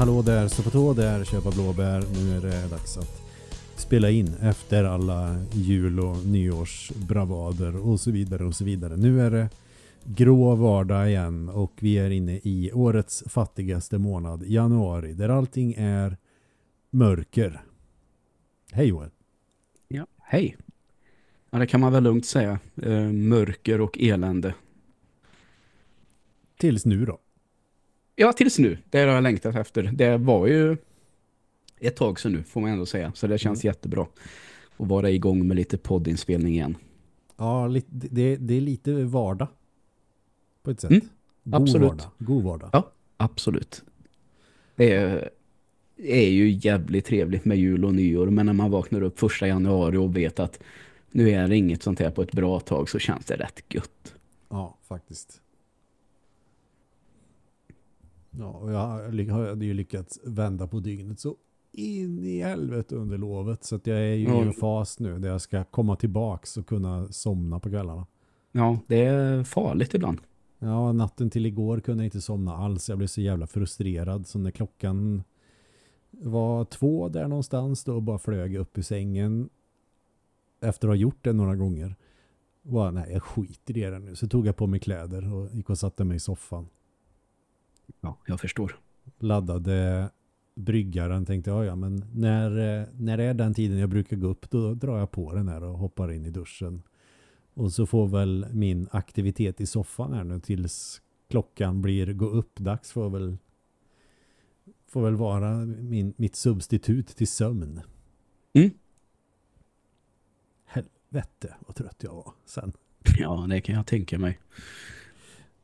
Hallå där, stå på tå där, köpa blåbär. Nu är det dags att spela in efter alla jul och nyårsbravader och så vidare och så vidare. Nu är det grå vardag igen och vi är inne i årets fattigaste månad, januari, där allting är mörker. Hej Joel. Ja, hej. Ja, det kan man väl lugnt säga. Eh, mörker och elände. Tills nu då. Ja, tills nu. Det har jag längtat efter. Det var ju ett tag sedan nu, får man ändå säga. Så det känns mm. jättebra att vara igång med lite poddinspelning igen. Ja, det, det är lite vardag. På ett sätt. Mm, God absolut. Vardag. God vardag. Ja, absolut. Det är, är ju jävligt trevligt med jul och nyår. Men när man vaknar upp första januari och vet att nu är det inget sånt här på ett bra tag så känns det rätt gött. Ja, faktiskt. Ja, och jag hade ju lyckats vända på dygnet så in i helvete under lovet. Så att jag är ju mm. i en fas nu där jag ska komma tillbaks och kunna somna på kvällarna. Ja, det är farligt ibland. Ja, natten till igår kunde jag inte somna alls. Jag blev så jävla frustrerad. Så när klockan var två där någonstans då bara flög upp i sängen efter att ha gjort det några gånger. Bara, nej, jag skiter i det nu. Så tog jag på mig kläder och gick och satte mig i soffan. Ja, jag förstår. Laddade bryggaren tänkte jag, ja men när, när det är den tiden jag brukar gå upp då drar jag på den här och hoppar in i duschen. Och så får väl min aktivitet i soffan här nu tills klockan blir gå upp dags får väl får väl vara min, mitt substitut till sömn. Mm. Helvete vad trött jag var sen. Ja, det kan jag tänka mig.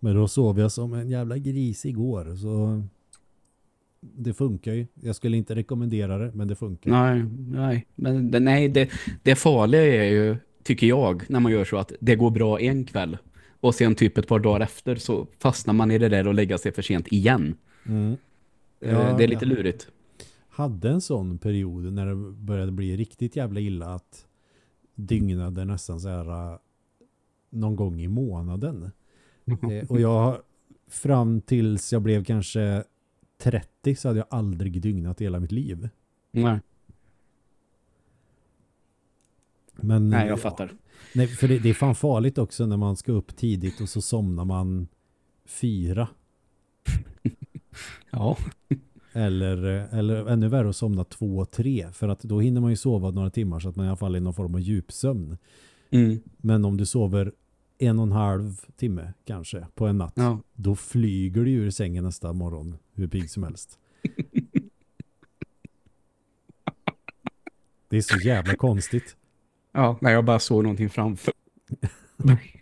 Men då sov jag som en jävla gris igår så det funkar ju. Jag skulle inte rekommendera det, men det funkar. Nej, nej. Men det, nej, det, det farliga är ju, tycker jag, när man gör så att det går bra en kväll. Och sen typ ett par dagar efter så fastnar man i det där och lägger sig för sent igen. Mm. Eh, ja, det är lite lurigt. Hade en sån period när det började bli riktigt jävla illa att dygnade nästan så här eh, någon gång i månaden. Eh, och jag fram tills jag blev kanske 30 så hade jag aldrig dygnat hela mitt liv. Nej. Men, nej, jag fattar. Nej, för det, det, är fan farligt också när man ska upp tidigt och så somnar man fyra. ja. Eller, eller ännu värre att somna två, tre. För att då hinner man ju sova några timmar så att man i alla fall är i någon form av djupsömn. Mm. Men om du sover en och en halv timme kanske på en natt. Ja. Då flyger du ur sängen nästa morgon hur pigg som helst. Det är så jävla konstigt. Ja, när jag bara såg någonting framför.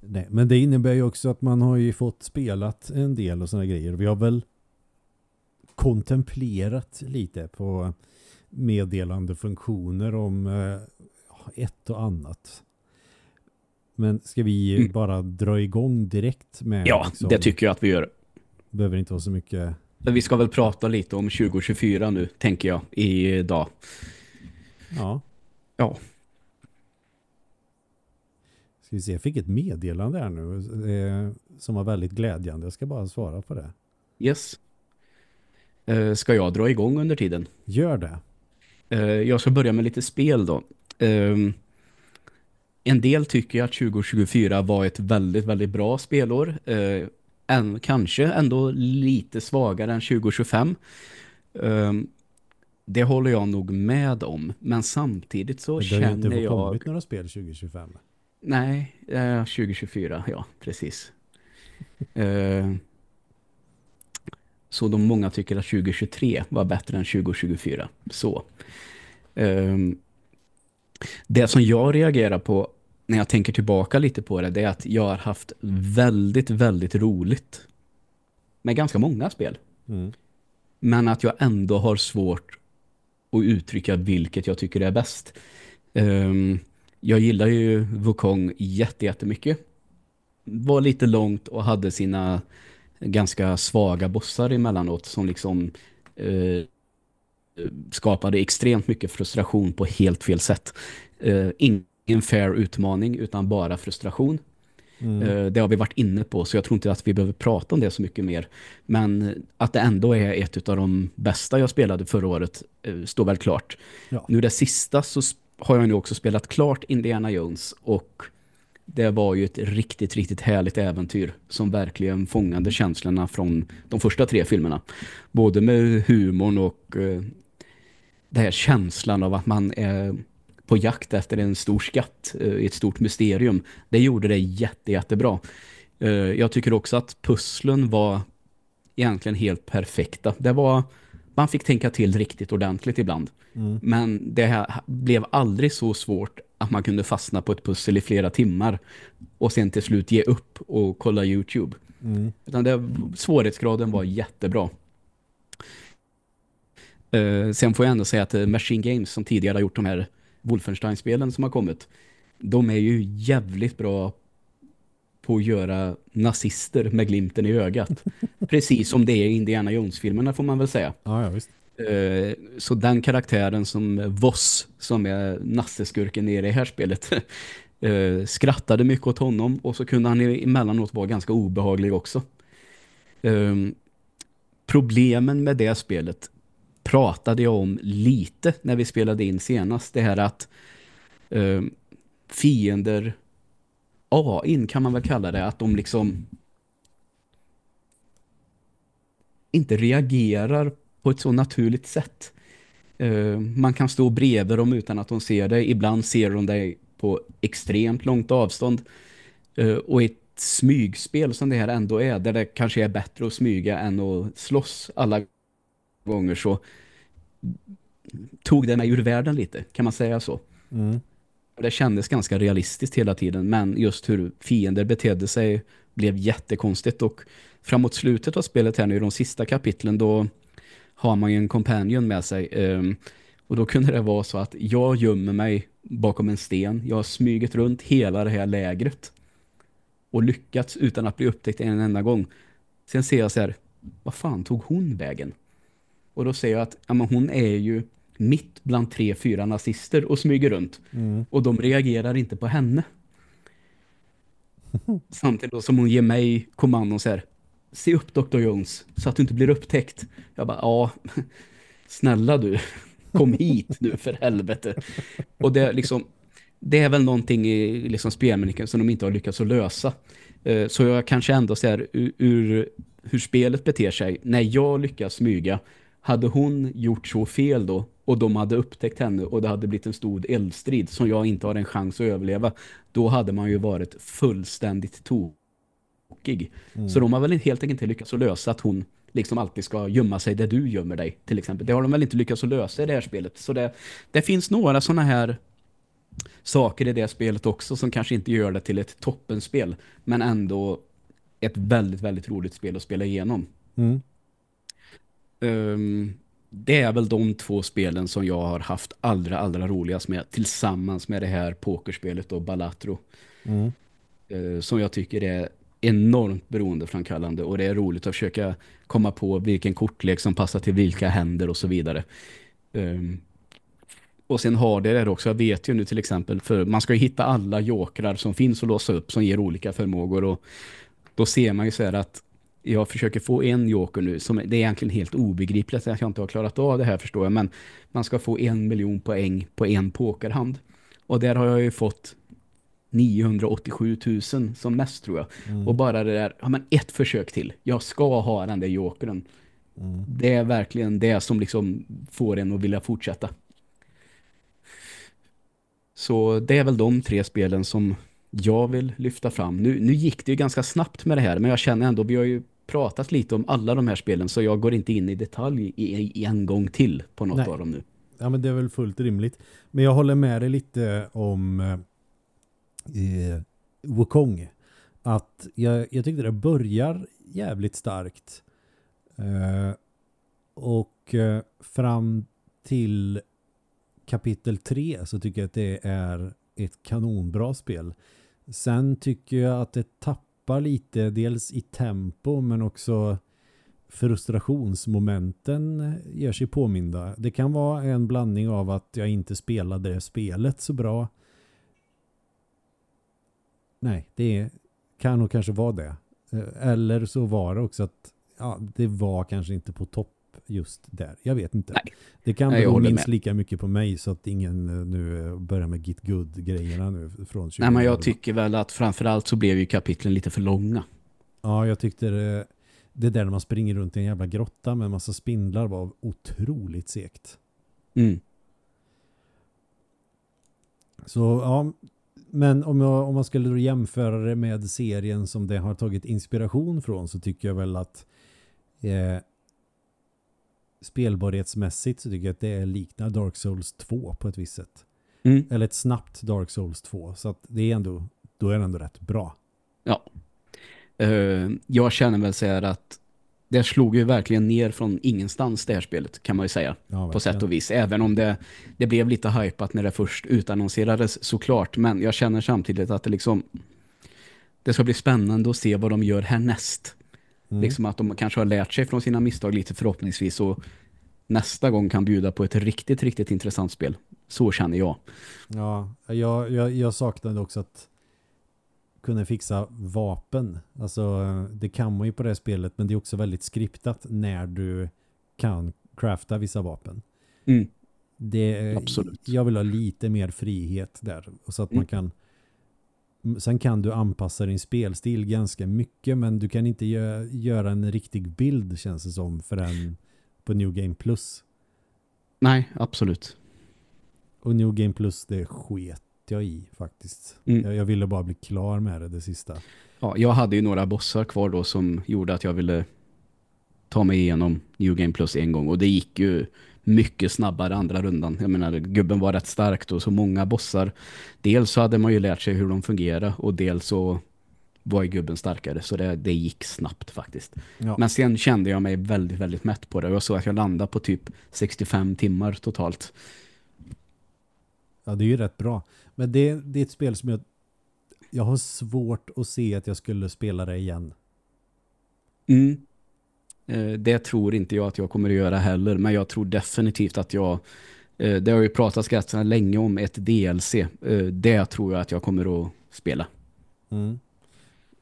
Nej, men det innebär ju också att man har ju fått spelat en del och sådana grejer. Vi har väl kontemplerat lite på meddelande funktioner om eh, ett och annat. Men ska vi mm. bara dra igång direkt med... Ja, liksom, det tycker jag att vi gör. Behöver inte vara så mycket... Men vi ska väl prata lite om 2024 nu, tänker jag, idag. Ja. Ja. Ska vi se, jag fick ett meddelande här nu eh, som var väldigt glädjande. Jag ska bara svara på det. Yes. Eh, ska jag dra igång under tiden? Gör det. Eh, jag ska börja med lite spel då. Ehm, en del tycker att 2024 var ett väldigt, väldigt bra spelår. En, eh, kanske ändå lite svagare än 2025. Ehm, det håller jag nog med om. Men samtidigt så känner jag... Det har inte kommit några spel 2025. Nej, 2024, ja, precis. så de många tycker att 2023 var bättre än 2024. Så. Um, det som jag reagerar på när jag tänker tillbaka lite på det, det är att jag har haft väldigt, väldigt roligt med ganska många spel. Mm. Men att jag ändå har svårt att uttrycka vilket jag tycker är bäst. Um, jag gillar ju Wukong jättemycket. Var lite långt och hade sina ganska svaga bossar emellanåt som liksom uh, skapade extremt mycket frustration på helt fel sätt. Uh, ingen fair utmaning utan bara frustration. Mm. Det har vi varit inne på så jag tror inte att vi behöver prata om det så mycket mer. Men att det ändå är ett av de bästa jag spelade förra året står väl klart. Ja. Nu det sista så har jag nu också spelat klart Indiana Jones och det var ju ett riktigt, riktigt härligt äventyr som verkligen fångade känslorna från de första tre filmerna. Både med humorn och eh, det här känslan av att man är på jakt efter en stor skatt eh, i ett stort mysterium. Det gjorde det jätte, jättebra. Eh, jag tycker också att pusslen var egentligen helt perfekta. Det var, man fick tänka till riktigt ordentligt ibland. Mm. Men det här blev aldrig så svårt att man kunde fastna på ett pussel i flera timmar och sen till slut ge upp och kolla Youtube. Mm. Utan det, svårighetsgraden var jättebra. Uh, sen får jag ändå säga att uh, Machine Games som tidigare har gjort de här Wolfenstein-spelen som har kommit, de är ju jävligt bra på att göra nazister med glimten i ögat. Precis som det är i Indiana Jones-filmerna får man väl säga. Ja, ja visst. Eh, så den karaktären som Voss, som är nasseskurken i det här spelet, eh, skrattade mycket åt honom och så kunde han emellanåt vara ganska obehaglig också. Ehm, problemen med det spelet pratade jag om lite när vi spelade in senast. Det här att ehm, fiender fiender AI kan man väl kalla det, att de liksom inte reagerar på ett så naturligt sätt. Uh, man kan stå bredvid dem utan att de ser dig. Ibland ser de dig på extremt långt avstånd. Uh, och ett smygspel som det här ändå är, där det kanske är bättre att smyga än att slåss alla gånger så tog det mig ur världen lite, kan man säga så. Mm. Det kändes ganska realistiskt hela tiden, men just hur fiender betedde sig blev jättekonstigt och framåt slutet av spelet här nu i de sista kapitlen då har man ju en companion med sig. Um, och då kunde det vara så att jag gömmer mig bakom en sten. Jag har smugit runt hela det här lägret. Och lyckats utan att bli upptäckt en enda gång. Sen ser jag så här, vad fan tog hon vägen? Och då säger jag att ja, men hon är ju mitt bland tre, fyra nazister och smyger runt. Mm. Och de reagerar inte på henne. Samtidigt som hon ger mig kommandon så här, se upp Dr. Jones så att du inte blir upptäckt. Jag bara, ja, snälla du, kom hit nu för helvete. Och det, liksom, det är väl någonting i liksom, spelmekaniken som de inte har lyckats att lösa. Eh, så jag kanske ändå ser ur, ur hur spelet beter sig. När jag lyckas smyga, hade hon gjort så fel då och de hade upptäckt henne och det hade blivit en stor eldstrid som jag inte har en chans att överleva, då hade man ju varit fullständigt tok tokig. Mm. Så de har väl helt enkelt inte lyckats att lösa att hon liksom alltid ska gömma sig där du gömmer dig till exempel. Det har de väl inte lyckats att lösa i det här spelet. Så det, det finns några sådana här saker i det spelet också som kanske inte gör det till ett toppenspel men ändå ett väldigt, väldigt roligt spel att spela igenom. Mm. Um, det är väl de två spelen som jag har haft allra, allra roligast med tillsammans med det här pokerspelet och Balatro. Mm. Uh, som jag tycker är enormt beroendeframkallande och det är roligt att försöka komma på vilken kortlek som passar till vilka händer och så vidare. Um, och sen har det där också, jag vet ju nu till exempel, för man ska ju hitta alla jokrar som finns att låsa upp som ger olika förmågor och då ser man ju så här att jag försöker få en joker nu som det är egentligen helt obegripligt att jag inte har klarat av det här förstår jag, men man ska få en miljon poäng på en pokerhand. Och där har jag ju fått 987 000 som mest tror jag. Mm. Och bara det där, ja men ett försök till. Jag ska ha den där jokern. Mm. Det är verkligen det som liksom får en att vilja fortsätta. Så det är väl de tre spelen som jag vill lyfta fram. Nu, nu gick det ju ganska snabbt med det här, men jag känner ändå, vi har ju pratat lite om alla de här spelen så jag går inte in i detalj i, i en gång till på något Nej. av dem nu. Ja, men det är väl fullt rimligt. Men jag håller med dig lite om eh, Wukong. Att jag, jag tyckte det börjar jävligt starkt. Eh, och eh, fram till kapitel 3 så tycker jag att det är ett kanonbra spel. Sen tycker jag att det tappar lite dels i tempo men också frustrationsmomenten gör sig påminda. Det kan vara en blandning av att jag inte spelade det spelet så bra Nej, det är kan nog kanske vara det. Eh, eller så var det också att ja, det var kanske inte på topp just där. Jag vet inte. Nej. Det kan Nej, bero minst med. lika mycket på mig så att ingen eh, nu eh, börjar med git good grejerna nu från 20 Nej, men jag tycker väl att framförallt så blev ju kapitlen lite för långa. Ja, jag tyckte det, det där när man springer runt i en jävla grotta med en massa spindlar var otroligt segt. Mm. Så ja, men om, jag, om man skulle jämföra det med serien som det har tagit inspiration från så tycker jag väl att eh, spelbarhetsmässigt så tycker jag att det liknar Dark Souls 2 på ett visst sätt. Mm. Eller ett snabbt Dark Souls 2. Så att det är ändå, då är det ändå rätt bra. Ja. Eh, jag känner väl så här att det slog ju verkligen ner från ingenstans det här spelet kan man ju säga. Ja, på sätt och vis. Även om det, det blev lite hypat när det först utannonserades såklart. Men jag känner samtidigt att det liksom det ska bli spännande att se vad de gör härnäst. Mm. Liksom att de kanske har lärt sig från sina misstag lite förhoppningsvis och nästa gång kan bjuda på ett riktigt, riktigt intressant spel. Så känner jag. Ja, jag, jag, jag saknade också att kunna fixa vapen. Alltså det kan man ju på det här spelet men det är också väldigt skriptat när du kan crafta vissa vapen. Mm. Det, Absolut. Jag vill ha lite mer frihet där. Och så att man Mm. kan Sen kan du anpassa din spelstil ganska mycket men du kan inte gö göra en riktig bild känns det som förrän på New Game Plus. Nej, absolut. Och New Game Plus det sket jag i faktiskt. Mm. Jag, jag ville bara bli klar med det, det sista. Ja, jag hade ju några bossar kvar då som gjorde att jag ville ta mig igenom New Game Plus en gång. Och det gick ju mycket snabbare andra rundan. Jag menar, gubben var rätt starkt och så många bossar. Dels så hade man ju lärt sig hur de fungerar och dels så var ju gubben starkare. Så det, det gick snabbt faktiskt. Ja. Men sen kände jag mig väldigt, väldigt mätt på det. Jag såg att jag landade på typ 65 timmar totalt. Ja, det är ju rätt bra. Men det, det är ett spel som jag jag har svårt att se att jag skulle spela det igen. Mm. Eh, Det tror inte jag att jag kommer att göra heller. Men jag tror definitivt att jag eh, det har ju pratats ganska länge om ett DLC. Eh, Det tror jag att jag kommer att spela. Mm.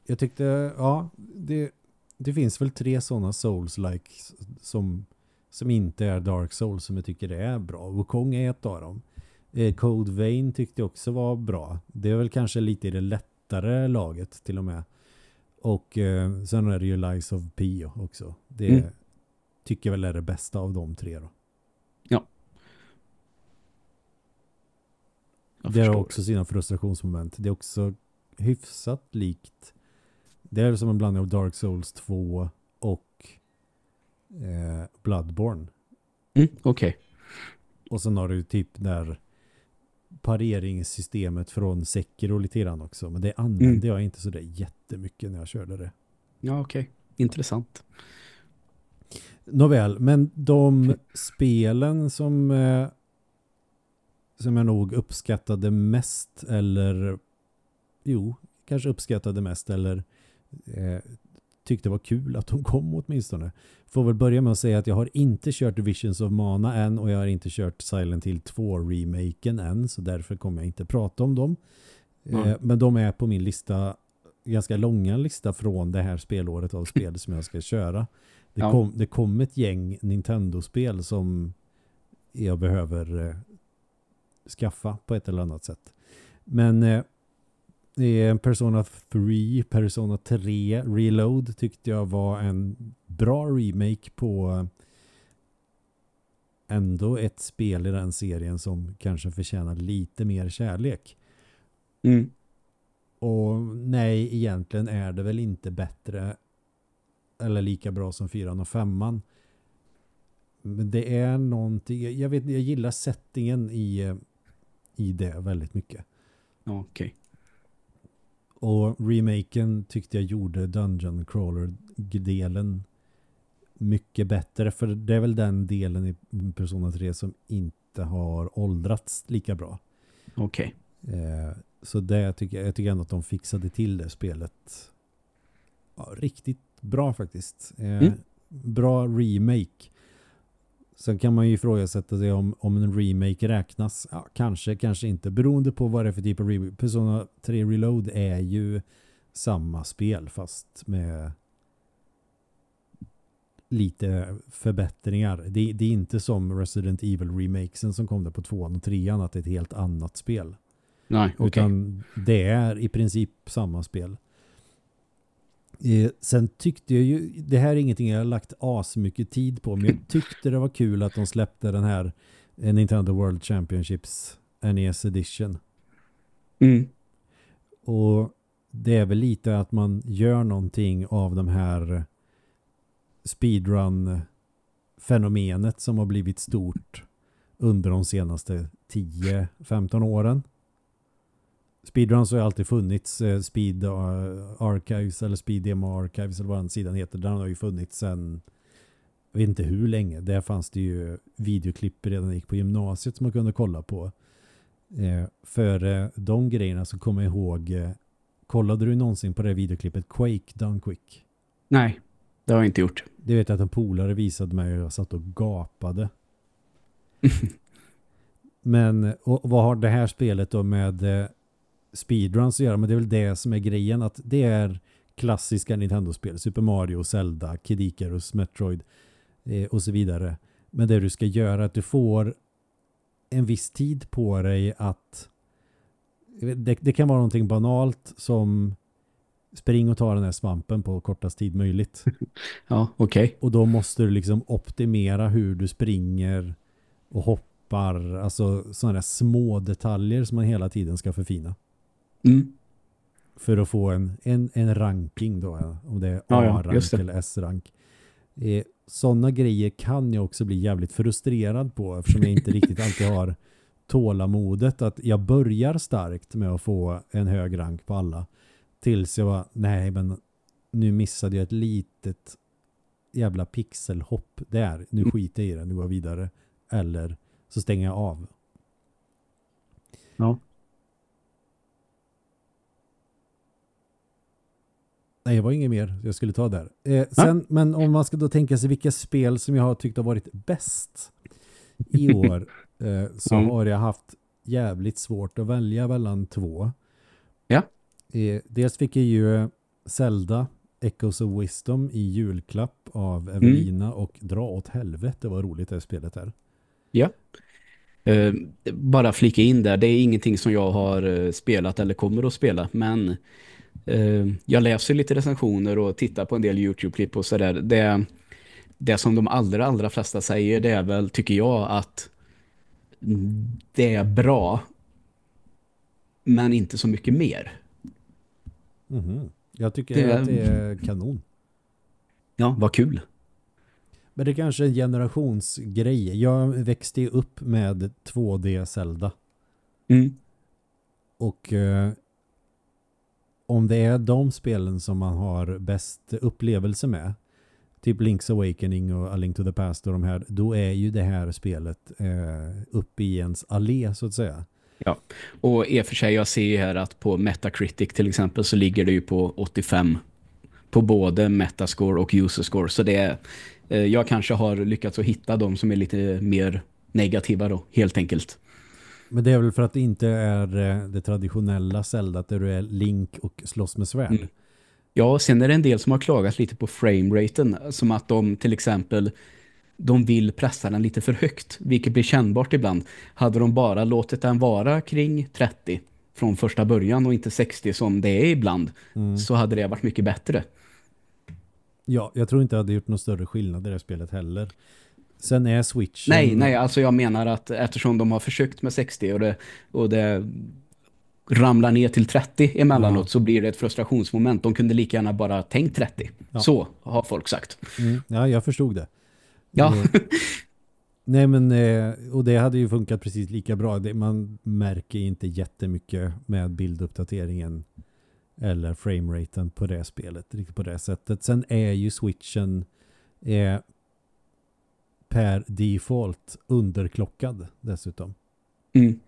Jag tyckte, ja, det, det finns väl tre sådana Souls-like som, som inte är Dark Souls som jag tycker är bra. Wukong är ett av dem. Eh, Code Vein tyckte jag också var bra. Det är väl kanske lite i det lättare laget till och med. Och eh, sen är det ju Lies of P också. Det Mm. tycker jag väl är det bästa av de tre då. Jag det har också sina frustrationsmoment. Det är också hyfsat likt. Det är som en blandning av Dark Souls 2 och eh, Bloodborne. Mm, Okej. Och sen har du typ där pareringssystemet från Sekiro lite grann också. Men det använde Mm. jag inte så där jättemycket när jag körde det. Ja, okej. Intressant. Nåväl, men de spelen som eh, som jag nog uppskattade mest eller jo, kanske uppskattade mest eller eh, tyckte var kul att de kom åtminstone. Får väl börja med att säga att jag har inte kört Visions of Mana än och jag har inte kört Silent Hill 2-remaken än så därför kommer jag inte prata om dem. Mm. men de är på min lista ganska långa lista från det här spelåret av spel som jag ska köra. Det, Ja. kom, det kom ett gäng Nintendo-spel som jag behöver eh, skaffa på ett eller annat sätt. Men eh, det är Persona 3, Persona 3 Reload tyckte jag var en bra remake på eh, ändå ett spel i den serien som kanske förtjänar lite mer kärlek. Mm. Och nej, egentligen är det väl inte bättre eller lika bra som 4 och 5 Men det är någonting, jag vet jag gillar settingen i, eh, i det väldigt mycket. Okej. Och remaken tyckte jag gjorde Dungeon Crawler-delen mycket bättre. För det är väl den delen i Persona 3 som inte har åldrats lika bra. Okej. Eh, så det tycker jag, jag tycker ändå att de fixade till det spelet ja, riktigt bra faktiskt. Eh, Mm. Bra remake. Sen kan man ju ifrågasätta sig om, om en remake räknas. Ja, kanske, kanske inte. Beroende på vad det är för typ av remake. Persona 3 Reload är ju samma spel fast med lite förbättringar. Det, det, är inte som Resident Evil remakesen som kom där på tvåan och trean att det är ett helt annat spel. Nej, okay. Utan det är i princip samma spel. Eh, sen tyckte jag ju, det här är ingenting jag har lagt as mycket tid på, men jag tyckte det var kul att de släppte den här eh, Nintendo World Championships NES Edition. Mm. Och det är väl lite att man gör någonting av de här speedrun-fenomenet som har blivit stort under de senaste 10-15 åren. Speedruns har ju alltid funnits eh, Speed uh, Archives eller Speed Demo Archives eller vad den sidan heter. Den har ju funnits sedan jag vet inte hur länge. Där fanns det ju videoklipp redan gick på gymnasiet som man kunde kolla på. Eh, för eh, de grejerna så kommer jag ihåg eh, kollade du någonsin på det videoklippet Quake Done Quick? Nej, det har jag inte gjort. Det vet jag att en polare visade mig och jag satt och gapade. Men och vad har det här spelet då med eh, speedruns att göra? Men det är väl det som är grejen att det är klassiska Nintendo-spel. Super Mario, Zelda, Kid Icarus, Metroid eh, och så vidare. Men det du ska göra är att du får en viss tid på dig att det, det kan vara någonting banalt som spring och ta den här svampen på kortast tid möjligt. ja, okej. Okay. Och då måste du liksom optimera hur du springer och hoppar. Alltså sådana små detaljer som man hela tiden ska förfina. Mm. För att få en, en, en ranking då. Om det är A-rank ja, eller S-rank. Eh, sådana grejer kan jag också bli jävligt frustrerad på eftersom jag inte riktigt alltid har tålamodet att jag börjar starkt med att få en hög rank på alla tills jag var, nej men nu missade jag ett litet jävla pixelhopp där. Nu mm. skiter jag i det, nu går jag vidare. Eller så stänger jag av. Ja. Nej, det var inget mer jag skulle ta där. Eh, sen, ja. Men om man ska då tänka sig vilka spel som jag har tyckt har varit bäst i år eh, så mm. har jag haft jävligt svårt att välja mellan två. Ja. Eh, dels fick jag ju Zelda Echoes of Wisdom i julklapp av Evelina mm. och dra åt helvete vad roligt det spelet är. Ja. Uh, bara flika in där, det är ingenting som jag har uh, spelat eller kommer att spela, men jag läser lite recensioner och tittar på en del Youtube-klipp och sådär. Det, det som de allra, allra flesta säger det är väl, tycker jag, att det är bra men inte så mycket mer. Mm -hmm. Jag tycker det, att det är kanon. Ja, vad kul. Men det är kanske en generationsgrej. Jag växte upp med 2D Zelda. Mm. Och eh, om det är de spelen som man har bäst upplevelse med typ Link's Awakening och A Link to the Past och de här, då är ju det här spelet eh, uppe i ens allé så att säga. Ja, och i och för sig jag ser ju här att på Metacritic till exempel så ligger det ju på 85 på både Metascore och Userscore så det är, eh, jag kanske har lyckats att hitta de som är lite mer negativa då, helt enkelt. Men det är väl för att det inte är eh, det traditionella Zelda där du är Link och slåss med svärd. Mm. Ja, sen är det en del som har klagat lite på frameraten. Som att de till exempel de vill pressa den lite för högt. Vilket blir kännbart ibland. Hade de bara låtit den vara kring 30 från första början och inte 60 som det är ibland mm. så hade det varit mycket bättre. Ja, jag tror inte det hade gjort någon större skillnad i det spelet heller. Sen är Switch... Nej, nej, alltså jag menar att eftersom de har försökt med 60 och det, och det ramlar ner till 30 emellanåt ja. så blir det ett frustrationsmoment. De kunde lika gärna bara tänkt 30. Ja. Så har folk sagt. Mm. Ja, jag förstod det. Ja. Nej men, eh, och det hade ju funkat precis lika bra. Man märker inte jättemycket med bilduppdateringen eller frameraten på det spelet, riktigt på det sättet. Sen är ju switchen eh, per default underklockad dessutom. Mm.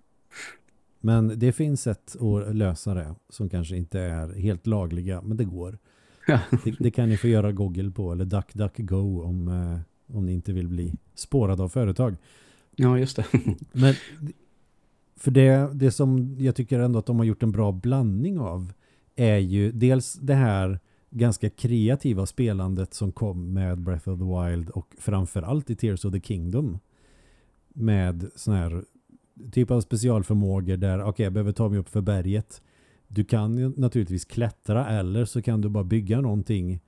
Men det finns ett att lösa det som kanske inte är helt lagliga, men det går. Ja. Det, det, kan ni få göra Google på eller DuckDuckGo om, eh, om ni inte vill bli spårade av företag. Ja, just det. men för det, det som jag tycker ändå att de har gjort en bra blandning av är ju dels det här ganska kreativa spelandet som kom med Breath of the Wild och framförallt i Tears of the Kingdom med sån här typ av specialförmågor där okej, okay, jag behöver ta mig upp för berget. Du kan ju naturligtvis klättra eller så kan du bara bygga någonting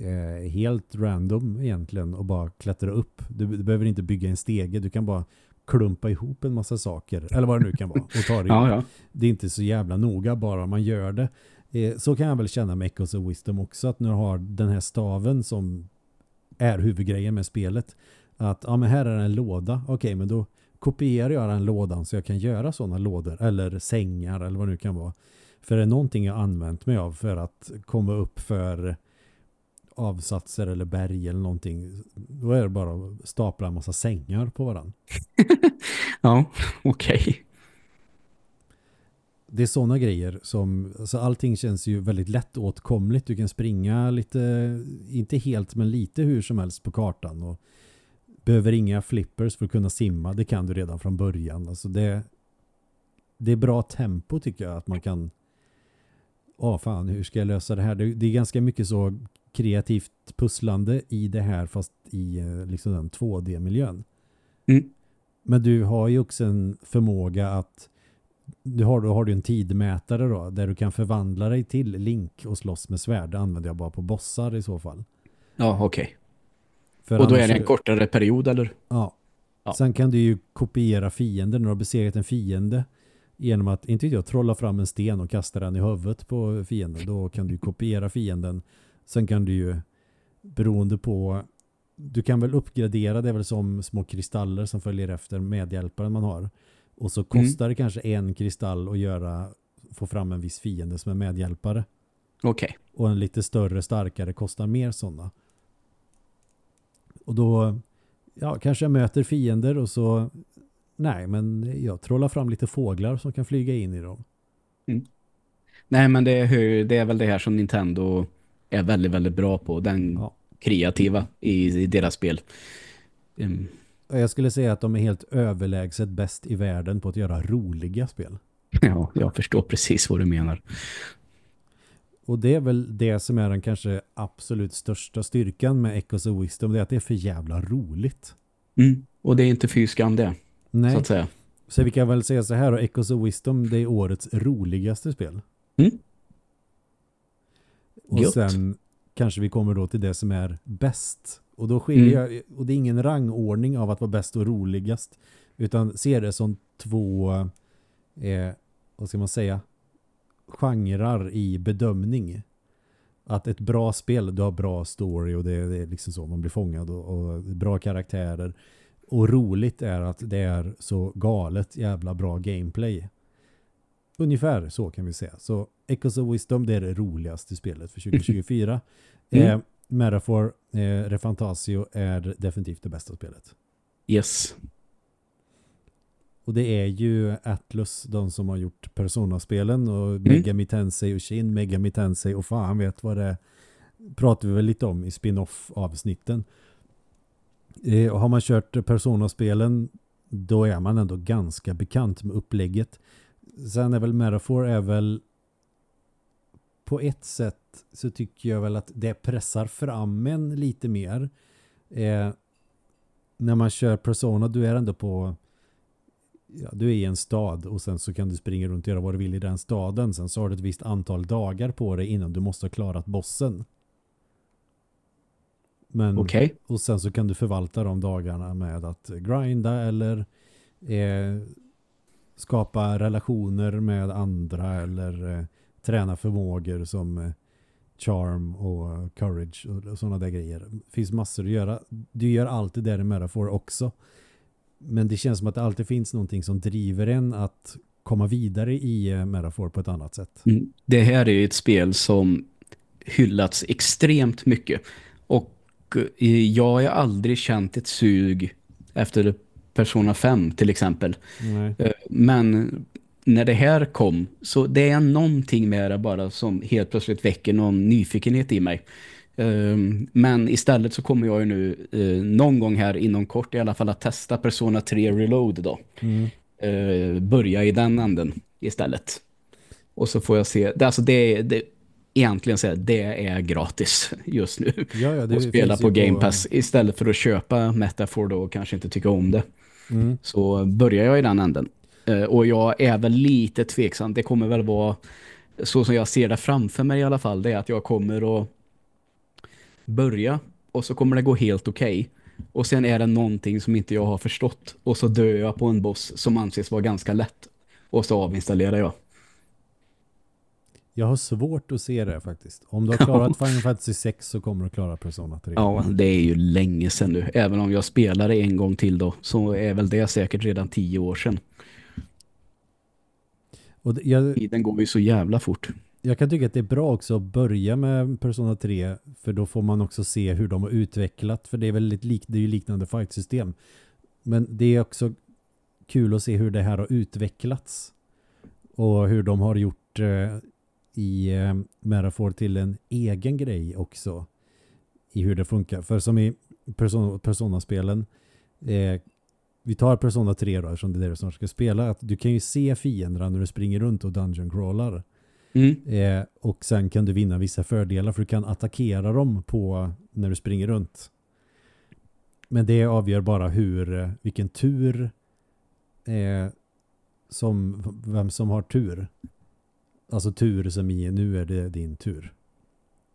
eh, helt random egentligen och bara klättra upp. Du, du, behöver inte bygga en stege, du kan bara klumpa ihop en massa saker eller vad det nu kan vara och ta det. ja, ja. Det är inte så jävla noga bara man gör det. Eh, så kan jag väl känna med Echoes of Wisdom också att nu har den här staven som är huvudgrejen med spelet att ja men här är en låda. Okej, okay, men då kopierar jag den lådan så jag kan göra sådana lådor eller sängar eller vad det nu kan vara. För det är någonting jag använt mig av för att komma upp för avsatser eller berg eller någonting. Då är det bara att stapla en massa sängar på varandra. ja, okej. Okay. Det är sådana grejer som, alltså allting känns ju väldigt lätt åtkomligt. Du kan springa lite, inte helt men lite hur som helst på kartan och behöver inga flippers för att kunna simma. Det kan du redan från början. Alltså det, det är bra tempo tycker jag att man kan ja fan, hur ska jag lösa det här? Det, det, är ganska mycket så kreativt pusslande i det här fast i eh, liksom den 2D-miljön. Mm. Men du har ju också en förmåga att du har, då har du en tidmätare då där du kan förvandla dig till Link och slåss med svärd. Det använder jag bara på bossar i så fall. Ja, okej. Okay. Och då är det en kortare period eller? Ja. ja. Sen kan du ju kopiera fienden när du har besegrat en fiende genom att, inte jag, trolla fram en sten och kasta den i huvudet på fienden. Då kan du kopiera fienden. Sen kan du ju, beroende på, du kan väl uppgradera det väl som små kristaller som följer efter medhjälparen man har. Och så kostar mm. det kanske en kristall att göra, få fram en viss fiende som är medhjälpare. Okej. Okay. Och en lite större, starkare kostar mer sådana. Och då, ja, kanske jag möter fiender och så Nej, men jag trollar fram lite fåglar som kan flyga in i dem. Mm. Nej, men det är, det är väl det här som Nintendo är väldigt, väldigt bra på. Den ja. kreativa i, i, deras spel. Mm. Jag skulle säga att de är helt överlägset bäst i världen på att göra roliga spel. Ja, jag förstår precis vad du menar. Och det är väl det som är den kanske absolut största styrkan med Echoes of Wisdom. Det är att det är för jävla roligt. Mm. Och det är inte fyskan det. Nej. Så att säga. Så vi kan väl säga så här Echoes of Wisdom det är årets roligaste spel. Mm. Och Gött. sen kanske vi kommer då till det som är bäst. Och då skiljer mm. jag, och det är ingen rangordning av att vara bäst och roligast. Utan ser det som två, eh, vad ska man säga, genrer i bedömning. Att ett bra spel, du har bra story och det, det är liksom så, man blir fångad och, och bra karaktärer. Och roligt är att det är så galet jävla bra gameplay. Ungefär så kan vi säga. Så Echoes of Wisdom det är det roligaste spelet för 2024. mm. eh, Metaphor eh, Refantasio är definitivt det bästa spelet. Yes. Och det är ju Atlus, de som har gjort Persona-spelen och mm. Megami Tensei och Shin, Megami Tensei och fan vet vad det pratar vi väl lite om i spin-off-avsnitten. Eh, och har man kört Persona-spelen då är man ändå ganska bekant med upplägget. Sen är väl Metaphor är väl på ett sätt så tycker jag väl att det pressar fram en lite mer. Eh, när man kör Persona, du är ändå på ja, du är i en stad och sen så kan du springa runt och göra vad du vill i den staden. Sen så har du ett visst antal dagar på dig innan du måste ha klarat bossen. Men, okay. Och sen så kan du förvalta de dagarna med att grinda eller eh, skapa relationer med andra eller eh, träna förmågor som eh, charm och courage och sådana där grejer. Det finns massor att göra. Du gör allt det där i Metafor också. Men det känns som att det alltid finns någonting som driver en att komma vidare i eh, Metafor på ett annat sätt. Mm. Det här är ett spel som hyllats extremt mycket. Och Eh, jag har aldrig känt ett sug efter Persona 5 till exempel. Nej. Eh, men när det här kom så det är någonting med det bara som helt plötsligt väcker någon nyfikenhet i mig. Ehm, men istället så kommer jag ju nu eh, någon gång här inom kort i alla fall att testa Persona 3 Reload då. Mm. Börja i den änden istället. Och så får jag se, det, alltså det, det egentligen säga det är gratis just nu. Ja, ja, det och spela på Game Pass istället för att köpa Metafor då och kanske inte tycka om det. Mm. Så börjar jag i den änden. Eh, och jag är väl lite tveksam. Det kommer väl vara så som jag ser det framför mig i alla fall. Det är att jag kommer att börja och så kommer det gå helt okej. Okay. Och sen är det någonting som inte jag har förstått. Och så dör jag på en boss som anses vara ganska lätt. Och så avinstallerar jag. Jag har svårt att se det faktiskt. Om du har klarat Final Fantasy 6 så kommer du klara Persona 3. Ja, det är ju länge sedan nu. Även om jag spelar det en gång till då så är väl det säkert redan tio år sedan. Och jag, Tiden går ju så jävla fort. Jag kan tycka att det är bra också att börja med Persona 3 för då får man också se hur de har utvecklat för det är väldigt lik, det är ju liknande fight-system. Men det är också kul att se hur det här har utvecklats och hur de har gjort eh, i eh, Metafor till en egen grej också i hur det funkar. För som i Persona, Persona-spelen eh, vi tar Persona 3 då, eftersom det är det du snart ska spela, att du kan ju se fienderna när du springer runt och dungeon crawlar. Mm. Eh, och sen kan du vinna vissa fördelar för du kan attackera dem på när du springer runt. Men det avgör bara hur, eh, vilken tur eh, som, vem som har tur. Alltså tur som i nu är det din tur.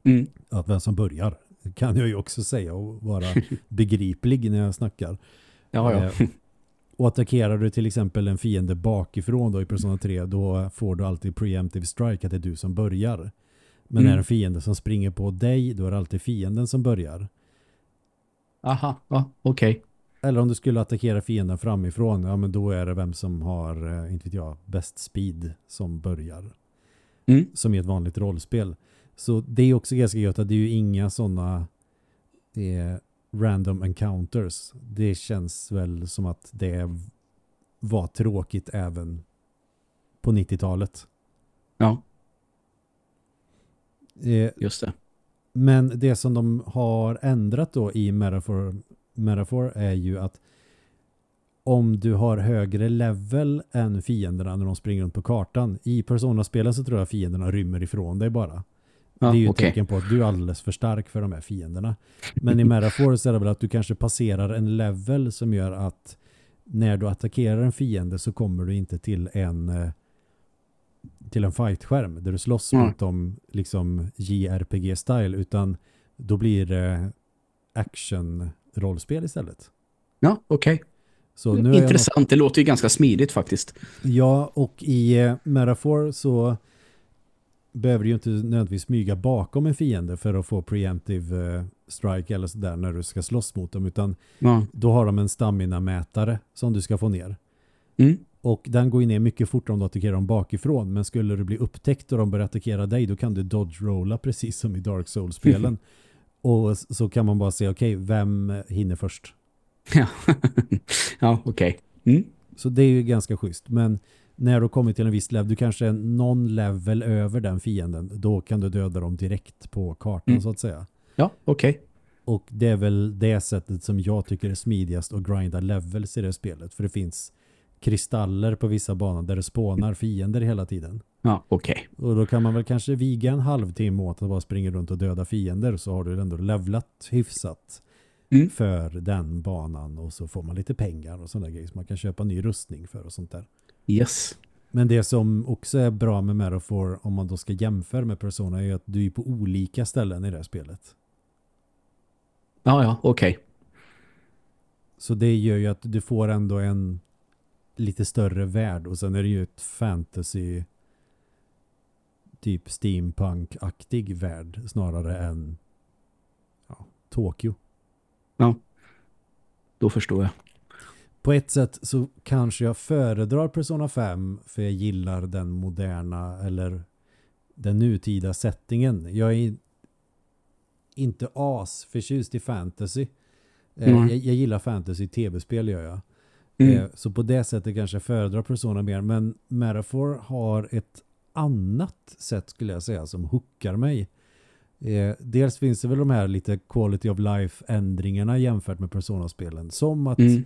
Mm. Att vem som börjar kan jag ju också säga och vara begriplig när jag snackar. Ja, ja. Och attackerar du till exempel en fiende bakifrån då i Persona 3 då får du alltid preemptive strike att det är du som börjar. Men mm. är en fiende som springer på dig då är det alltid fienden som börjar. Aha, ja, okej. Okay. Eller om du skulle attackera fienden framifrån, ja men då är det vem som har, eh, inte vet jag, bäst speed som börjar. Mm. Som i ett vanligt rollspel. Så det är också ganska gött att det är ju inga sådana random encounters. Det känns väl som att det var tråkigt även på 90-talet. Ja. Eh, Just det. Men det som de har ändrat då i Metaphor, Metaphor är ju att om du har högre level än fienderna när de springer runt på kartan. I Persona-spelen så tror jag fienderna rymmer ifrån dig bara. Ja, det är ju ett okay. tecken på att du är alldeles för stark för de här fienderna. Men i Metaphor så är det väl att du kanske passerar en level som gör att när du attackerar en fiende så kommer du inte till en eh, till en fightskärm där du slåss mm. mot dem liksom JRPG-style utan då blir det action-rollspel istället. Ja, okej. Okay. Så nu Intressant, något... det låter ju ganska smidigt faktiskt. Ja, och i eh, Metaphor så behöver du ju inte nödvändigtvis smyga bakom en fiende för att få preemptive eh, strike eller sådär när du ska slåss mot dem utan ja. då har de en stamina-mätare som du ska få ner. Mm. Och den går ju ner mycket fortare om du attackerar dem bakifrån men skulle du bli upptäckt och de börjar attackera dig då kan du dodge-rolla precis som i Dark Souls-spelen. och så kan man bara se, okej, okay, vem hinner först? Ja, ja okej. Okay. Mm. Så det är ju ganska schysst. Men när du kommer till en viss level, du kanske är någon level över den fienden, då kan du döda dem direkt på kartan mm. så att säga. Ja, okej. Okay. Och det är väl det sättet som jag tycker är smidigast att grinda levels i det spelet. För det finns kristaller på vissa banor där det spånar fiender hela tiden. Ja, okej. Okay. Och då kan man väl kanske viga en halvtimme åt att bara springa runt och döda fiender så har du ändå levlat hyfsat mm. för den banan och så får man lite pengar och sådana grejer så man kan köpa ny rustning för och sånt där. Yes. Men det som också är bra med Metaphor om man då ska jämföra med Persona är att du är på olika ställen i det här spelet. Ja, ja, okej. Okay. Så det gör ju att du får ändå en lite större värld och sen är det ju ett fantasy typ steampunk-aktig värld snarare än ja, Tokyo. Ja, då förstår jag på ett sätt så kanske jag föredrar Persona 5 för jag gillar den moderna eller den nutida settingen. Jag är inte as förtjust i fantasy. Mm. Jag, jag, gillar fantasy tv-spel gör jag. Mm. Eh, så på det sättet kanske jag föredrar Persona mer. Men Metaphor har ett annat sätt skulle jag säga som hookar mig. Eh, dels finns det väl de här lite quality of life ändringarna jämfört med Persona-spelen. Som att mm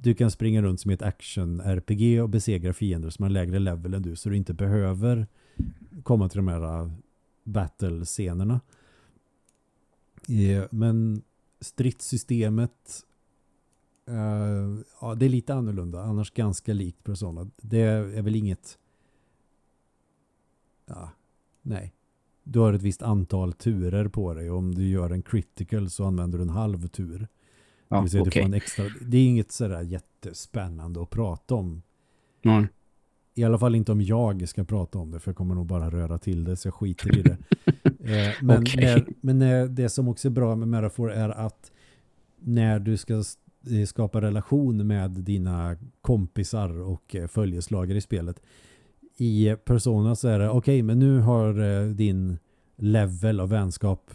du kan springa runt som ett action-RPG och besegra fiender som har lägre level än du så du inte behöver komma till de här äh, battle-scenerna. Eh, men stridssystemet uh, ja, det är lite annorlunda. Annars ganska likt Persona. Det är väl inget ja, nej. Du har ett visst antal turer på dig. Om du gör en critical så använder du en halv tur. Ja, det, okay. en extra, det är inget sådär jättespännande att prata om. Nej. I alla fall inte om jag ska prata om det för jag kommer nog bara röra till det så jag skiter i det. eh, men okay. när, men när, det som också är bra med Metafor är att när du ska eh, skapa relation med dina kompisar och eh, följeslagare i spelet i Persona så är det okej okay, men nu har din level av vänskap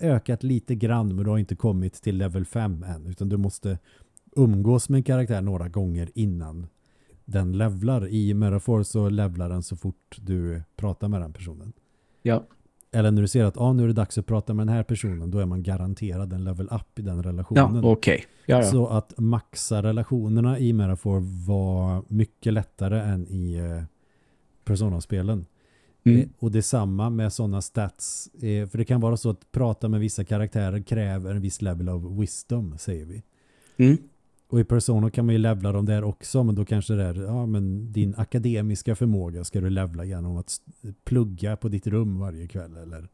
ökat lite grann men du har inte kommit till level 5 än utan du måste umgås med en karaktär några gånger innan den levlar. I Metafor så levlar den så fort du pratar med den personen. Ja. Eller när du ser att ah, nu är det dags att prata med den här personen då är man garanterad en level up i den relationen. Ja. Okay. Ja, ja. Så att maxa relationerna i Metafor var mycket lättare än i eh, Persona-spelen. Mm. Eh, och detsamma med sådana stats. Eh, för det kan vara så att prata med vissa karaktärer kräver en viss level of wisdom, säger vi. Mm. Och i Persona kan man ju levla dem där också, men då kanske det är ja, men din akademiska förmåga ska du levla genom att plugga på ditt rum varje kväll eller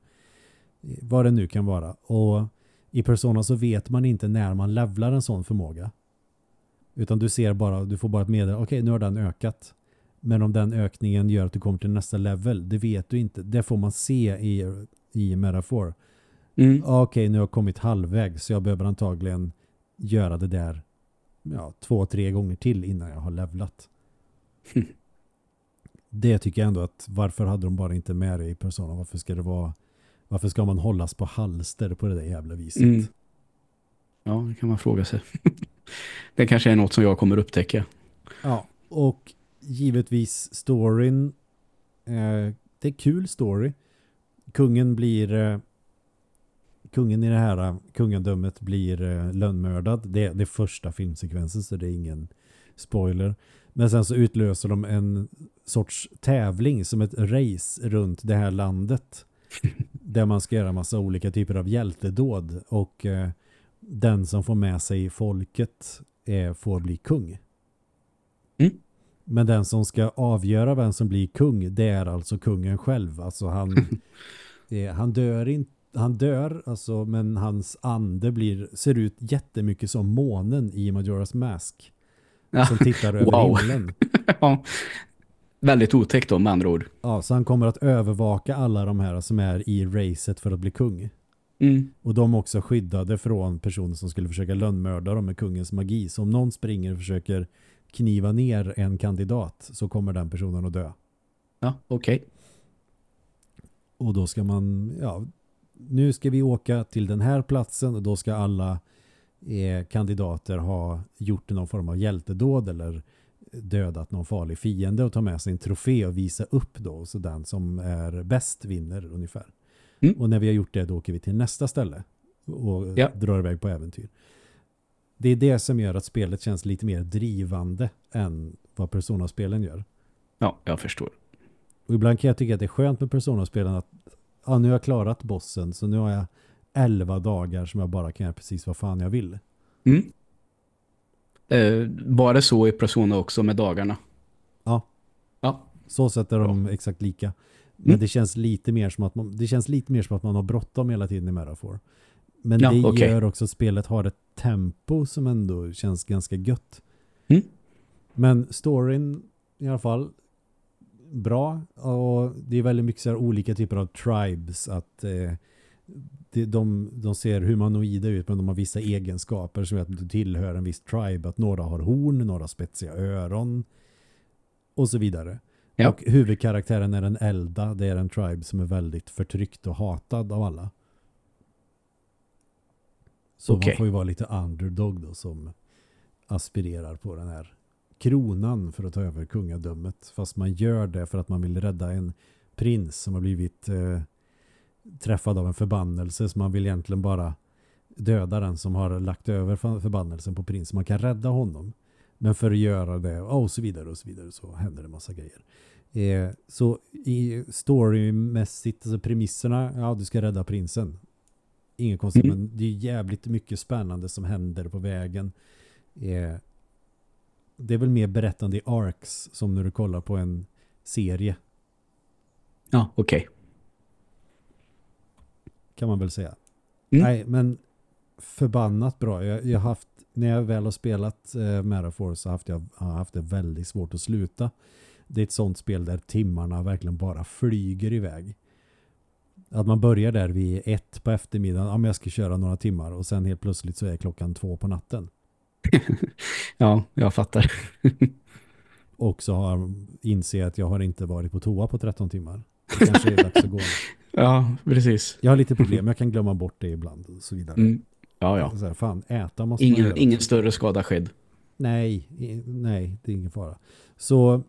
eh, vad det nu kan vara. Och i Persona så vet man inte när man levlar en sån förmåga. Utan du ser bara, du får bara ett meddelande, okej okay, nu har den ökat. Men om den ökningen gör att du kommer till nästa level, det vet du inte. Det får man se i, i Metafor. Mm. Okej, okay, nu har jag kommit halvvägs så jag behöver antagligen göra det där ja, två, tre gånger till innan jag har levlat. det tycker jag ändå att varför hade de bara inte med det i Persona? Varför ska det vara varför ska man hållas på halster på det där jävla viset? Mm. Ja, det kan man fråga sig. det kanske är något som jag kommer upptäcka. Ja, och givetvis storyn eh, det är kul story. Kungen blir eh, kungen i det här eh, kungadömet blir eh, lönnmördad. Det är det första filmsekvensen så det är ingen spoiler. Men sen så utlöser de en sorts tävling som ett race runt det här landet. där man ska göra massa olika typer av hjältedåd och eh, den som får med sig folket eh, får bli kung. Men den som ska avgöra vem som blir kung, det är alltså kungen själv. Alltså han, eh, han dör inte han dör alltså, men hans ande blir, ser ut jättemycket som månen i Majora's Mask. Ja. Som tittar över Wow. himlen. ja. Väldigt otäckt då med andra ord. Ja, så han kommer att övervaka alla de här som är i racet för att bli kung. Mm. Och de också skyddade från personer som skulle försöka lönnmörda dem med kungens magi. Så om någon springer och försöker kniva ner en kandidat så kommer den personen att dö. Ja, okej. Och då ska man, ja, nu ska vi åka till den här platsen och då ska alla eh, kandidater ha gjort någon form av hjältedåd eller dödat någon farlig fiende och ta med sig en trofé och visa upp då så den som är bäst vinner ungefär. Mm. Och när vi har gjort det då åker vi till nästa ställe och Ja. drar iväg på äventyr. Det är det som gör att spelet känns lite mer drivande än vad Persona-spelen gör. Ja, jag förstår. Och ibland kan jag tycka att det är skönt med Persona-spelen att ja, nu har jag klarat bossen så nu har jag 11 dagar som jag bara kan göra precis vad fan jag vill. Mm. Eh, var det så i Persona också med dagarna? Ja. Ja. Så sätter de exakt lika. Men Mm. det känns lite mer som att man, det känns lite mer som att man har bråttom hela tiden i Metafor. Men Ja, det okej. gör också att spelet har ett tempo som ändå känns ganska gött. Mm. Men storyn i alla fall bra och det är väldigt mycket så olika typer av tribes att eh, det, de, de ser humanoida ut men de har vissa egenskaper som är att du tillhör en viss tribe att några har horn, några har spetsiga öron och så vidare. Ja. Och huvudkaraktären är en Elda, det är en tribe som är väldigt förtryckt och hatad av alla. Så Okej. man får ju vara lite underdog då som aspirerar på den här kronan för att ta över kungadömet. Fast man gör det för att man vill rädda en prins som har blivit eh, träffad av en förbannelse. Så man vill egentligen bara döda den som har lagt över för- förbannelsen på prins. Man kan rädda honom. Men för att göra det och så vidare och så vidare så händer det massa grejer. Eh, så i storymässigt, alltså premisserna, ja du ska rädda prinsen. Inget konstigt, Mm. men det är jävligt mycket spännande som händer på vägen. Eh, det är väl mer berättande i arcs som när du kollar på en serie, Ja, okej. kan man väl säga. Mm. Nej, men förbannat bra. Jag, jag har haft, när jag väl har spelat eh, Metaphor så har haft jag har haft det väldigt svårt att sluta. Det är ett sånt spel där timmarna verkligen bara flyger iväg. Att man börjar där vid ett på eftermiddagen, ja men jag ska köra några timmar och sen helt plötsligt så är klockan två på natten. Ja, jag fattar. Och så har inser att jag har inte varit på toa på 13 timmar. Det kanske är dags att gå. Ja, precis. Jag har lite problem, jag kan glömma bort det ibland och så vidare. Mm. Ja, ja. Så här, fan, äta måste man Ingen, göra. ingen större skada skedd. Nej, nej, det är ingen fara. Så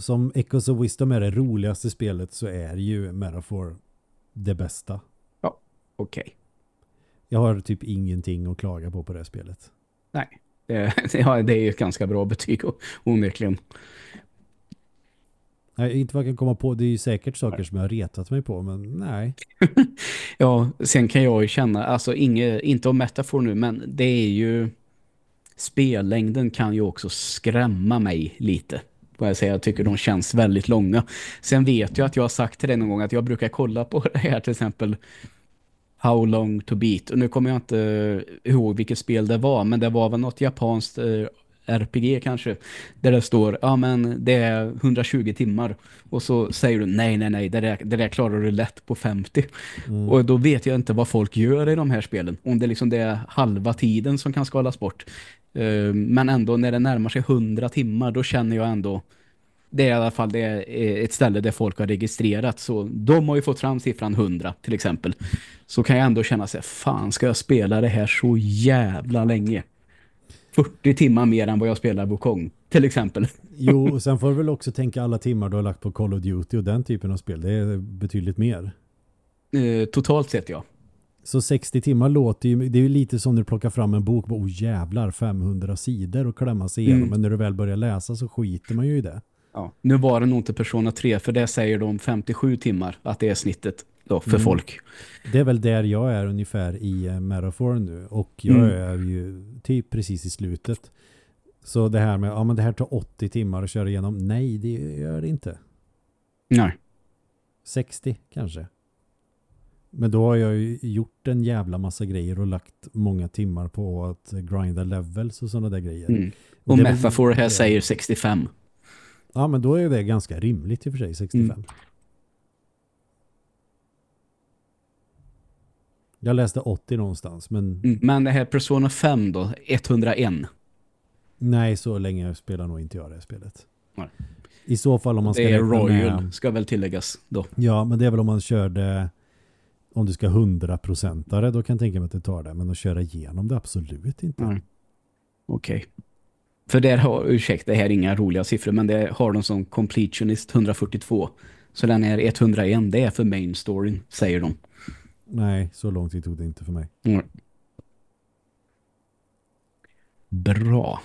som Echoes of Wisdom är det roligaste spelet så är ju Metaphor det bästa. Okej. Jag har typ ingenting att klaga på på det här spelet. Nej. Det, ja, det är ju ett ganska bra betyg onekligen. Nej, inte vad jag kan komma på. Det är ju säkert saker som jag har retat mig på, men nej. Ja, sen kan jag ju känna, alltså inge, inte om metafor nu, men det är ju spellängden kan ju också skrämma mig lite vad jag säger, jag tycker de känns väldigt långa. Sen vet jag att jag har sagt till dig någon gång att jag brukar kolla på det här till exempel How long to beat. Och nu kommer jag inte ihåg vilket spel det var, men det var väl något japanskt eh, RPG kanske. Där det står, ja men det är 120 timmar. Och så säger du, nej nej nej, det där, det där klarar du lätt på 50. Mm. Och då vet jag inte vad folk gör i de här spelen. Om det liksom det är halva tiden som kan skalas bort. Eh, Men ändå när det närmar sig 100 timmar då känner jag ändå det är i alla fall det är ett ställe där folk har registrerat. Så de har ju fått fram siffran 100 till exempel. Så kan jag ändå känna sig, fan ska jag spela det här så jävla länge? 40 timmar mer än vad jag spelar Wukong till exempel. Jo, och sen får du väl också tänka alla timmar du har lagt på Call of Duty och den typen av spel. Det är betydligt mer. Eh, totalt sett ja. Så 60 timmar låter ju, det är ju lite som när du plockar fram en bok, oh jävlar 500 sidor och klämma sig igenom. Mm. Men när du väl börjar läsa så skiter man ju i det. Ja. Nu var det nog inte Persona 3 för det säger de 57 timmar att det är snittet då för Mm. folk. Det är väl där jag är ungefär i eh, Metaphor nu. Och jag Mm. är ju typ precis i slutet. Så det här med, ja men det här tar 80 timmar att köra igenom. Nej, det gör det inte. Nej. 60 kanske. Men då har jag ju gjort en jävla massa grejer och lagt många timmar på att grinda levels och sådana där grejer. Mm. Och väl- Metafor här säger 65. Ja, men då är det ganska rimligt i och för sig, 65. Mm. Jag läste 80 någonstans, men Mm. Men det här Persona 5 då, 101. nej, så länge spelar nog inte jag det spelet. Nej. I så fall om man ska Det är Royal, med... ska väl tilläggas då. Ja, men det är väl om man körde... Om du ska 100-procentare, då kan jag tänka mig att det tar det. Men att köra igenom det absolut inte. Nej. Okej. För där har, ursäkta, det här är inga roliga siffror, men det har de som completionist 142. Så den är 101, det är för main storyn, säger de. Nej, så lång tid tog det inte för mig. Mm. Bra.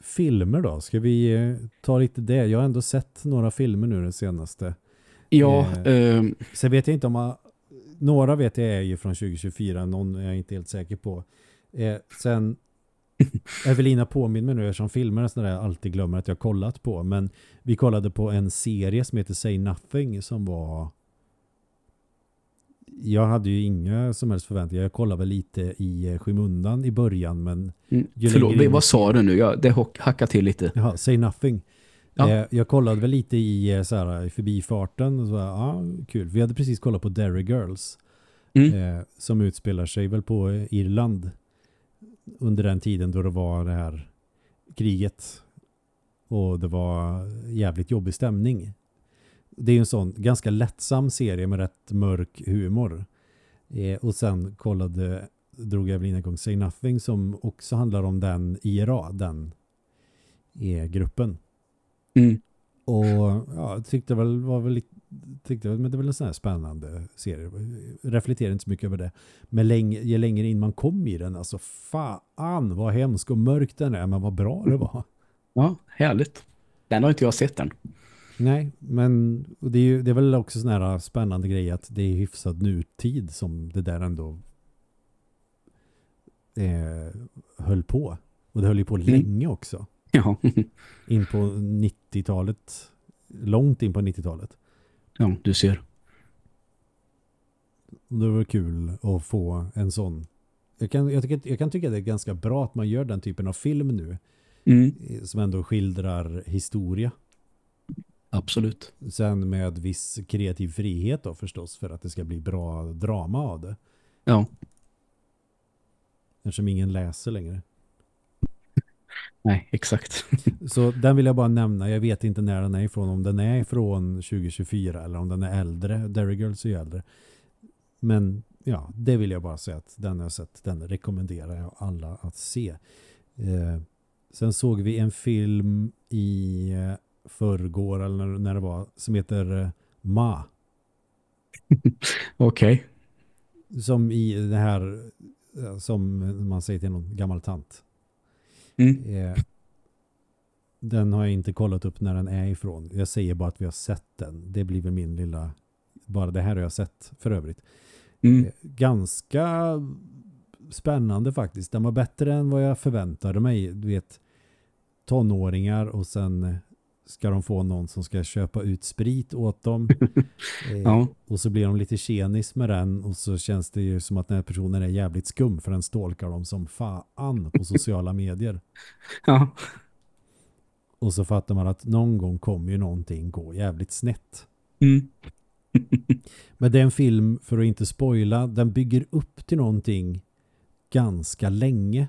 Filmer då? Ska vi eh, ta lite det? Jag har ändå sett några filmer nu den senaste. Ja, Eh. ehm, Sen vet jag inte om... jag- Några vet jag är ju från 2024, någon är jag inte helt säker på. Eh, sen Evelina påminner mig nu eftersom filmer är sådana där jag alltid glömmer att jag har kollat på. Men vi kollade på en serie som heter Say Nothing som var... Jag hade ju inga som helst förväntningar. Jag kollade väl lite i eh, skymundan i början men... mm, förlåt, in- vad sa du nu? Ja, det hackar till lite. Jaha, Say Nothing. Ja. Eh, jag kollade väl lite i, eh, så här, i förbifarten. Och så, här, ja, kul. Vi hade precis kollat på Derry Girls. Mm. eh, som utspelar sig väl på Irland under den tiden då det var det här kriget och det var jävligt jobbig stämning. Det är ju en sån ganska lättsam serie med rätt mörk humor. Eh, och sen kollade, drog jag väl in en gång Say Nothing som också handlar om den IRA, den eh, gruppen. Mm. Och ja, tyckte väl var väl tyckte väl, men det väl en sån här spännande serie. Reflekterar inte så mycket över det. Men länge, ju längre in man kom i den, alltså fan vad hemsk och mörk den är, men vad bra det var. Ja, härligt. Den har inte jag sett än. Nej, men det är, ju, det är väl också sån här spännande grej att det är hyfsad nutid som det där ändå eh, höll på. Och det höll ju på Mm. länge också. Ja, In på 90-talet. Långt in på 90-talet. ja du ser. Det var kul att få en sån. Jag kan, jag, tycker, jag kan tycka det är ganska bra att man gör den typen av film nu. Mm, eh, Som ändå skildrar historia. Absolut. Sen med viss kreativ frihet då förstås. För att det ska bli bra drama av det. Ja, Eftersom ingen läser längre. nej, exakt. Så den vill jag bara nämna. Jag vet inte när den är ifrån. Om den är ifrån 2024 eller om den är äldre. Derry Girls är ju äldre. Men ja, det vill jag bara säga att den har sett. Den rekommenderar jag alla att se. Eh, sen såg vi en film i eh, förrgår eller när, när det var som heter eh, Ma. Okej. Som i det här eh, som man säger till någon gammal tant. Mm. Eh, den har jag inte kollat upp när den är ifrån. Jag säger bara att vi har sett den. Det blir väl min lilla... Bara det här har jag sett för övrigt. Mm. Eh, Ganska spännande faktiskt. Den var bättre än vad jag förväntade mig. Du vet, tonåringar och sen eh, ska de få någon som ska köpa ut sprit åt dem. Eh, Ja. Och så blir de lite tjenis med den och så känns det ju som att den här personen är jävligt skum för den stalkar dem som fan på sociala medier. Ja. Och så fattar man att någon gång kommer ju någonting gå jävligt snett. Mm. Men det är en film, för att inte spoila, den bygger upp till någonting ganska länge.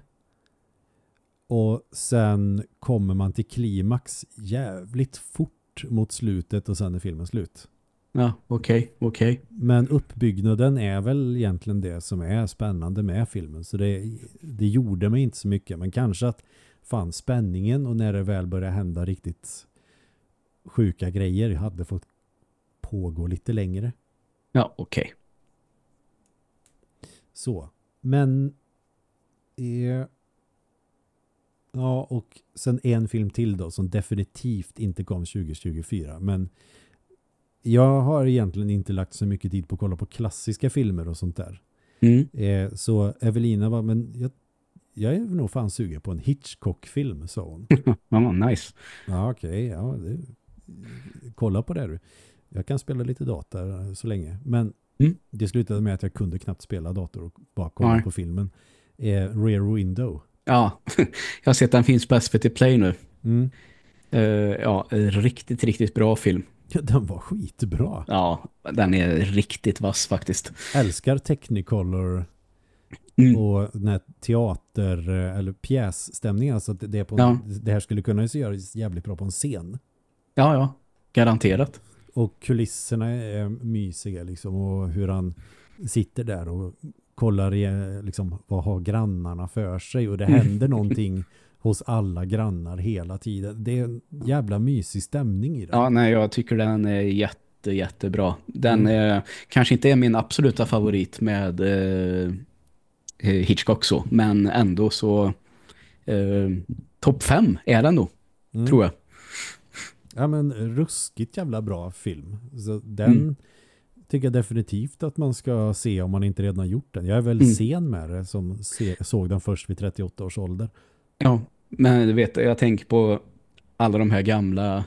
Och sen kommer man till klimax jävligt fort mot slutet och sen är filmen slut. Ja, okej, okej. Men uppbyggnaden är väl egentligen det som är spännande med filmen. Så det, det gjorde mig inte så mycket. Men kanske att fan spänningen och när det väl börjar hända riktigt sjuka grejer hade fått pågå lite längre. Ja, okej. Så. Men eh, ja, och sen en film till då som definitivt inte kom 2024. Men jag har egentligen inte lagt så mycket tid på att kolla på klassiska filmer och sånt där. Mm. Eh, så Evelina var, men jag, jag är nog fan sugen på en Hitchcock-film, sa hon. Ja, nice. Ja, okej. ja, det, kolla på det du. Jag kan spela lite dator så länge. Men Mm. det slutade med att jag kunde knappt spela dator och bara kolla Nej. på filmen. Eh, Rear Window. Ja, jag har sett den finns på SVT Play nu. Mm. Eh, ja, riktigt, riktigt bra film. Ja, den var skitbra. Ja, den är riktigt vass faktiskt. Älskar Technicolor Mm. och den här teater eller pjässtämningen. Alltså att det, är på, Ja. det här skulle kunna göras jävligt bra på en scen. Ja, ja. Garanterat. Och kulisserna är mysiga liksom och hur han sitter där och kollar i, liksom, vad har grannarna för sig och det händer någonting hos alla grannar hela tiden. Det är en jävla mysig stämning i det. Ja, nej, jag tycker den är jätte, jättebra. Den Mm. är, kanske inte är min absoluta favorit med eh, Hitchcock så, men ändå så eh, topp fem är den nog, Mm. tror jag. Ja men ruskigt jävla bra film. Så den Mm. Tycker jag definitivt att man ska se om man inte redan har gjort den. Jag är väl Mm. sen med det som se, såg den först vid 38 års ålder. Ja, men du vet, jag tänker på alla de här gamla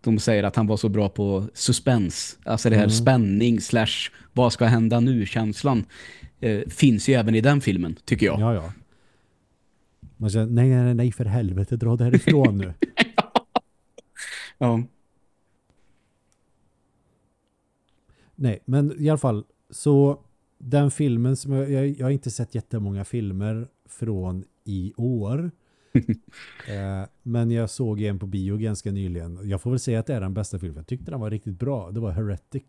de säger att han var så bra på suspens. Alltså det här Mm. spänning slash vad ska hända nu-känslan eh, finns ju även i den filmen, tycker jag. Ja, ja. Man säger, nej, nej, nej, för helvete, dra därifrån nu. Ja. Nej, men i alla fall så den filmen som jag, jag, jag har inte sett jättemånga filmer från i år. eh, men jag såg en på bio ganska nyligen. Jag får väl säga att det är den bästa filmen. Jag tyckte den var riktigt bra. Det var Heretic.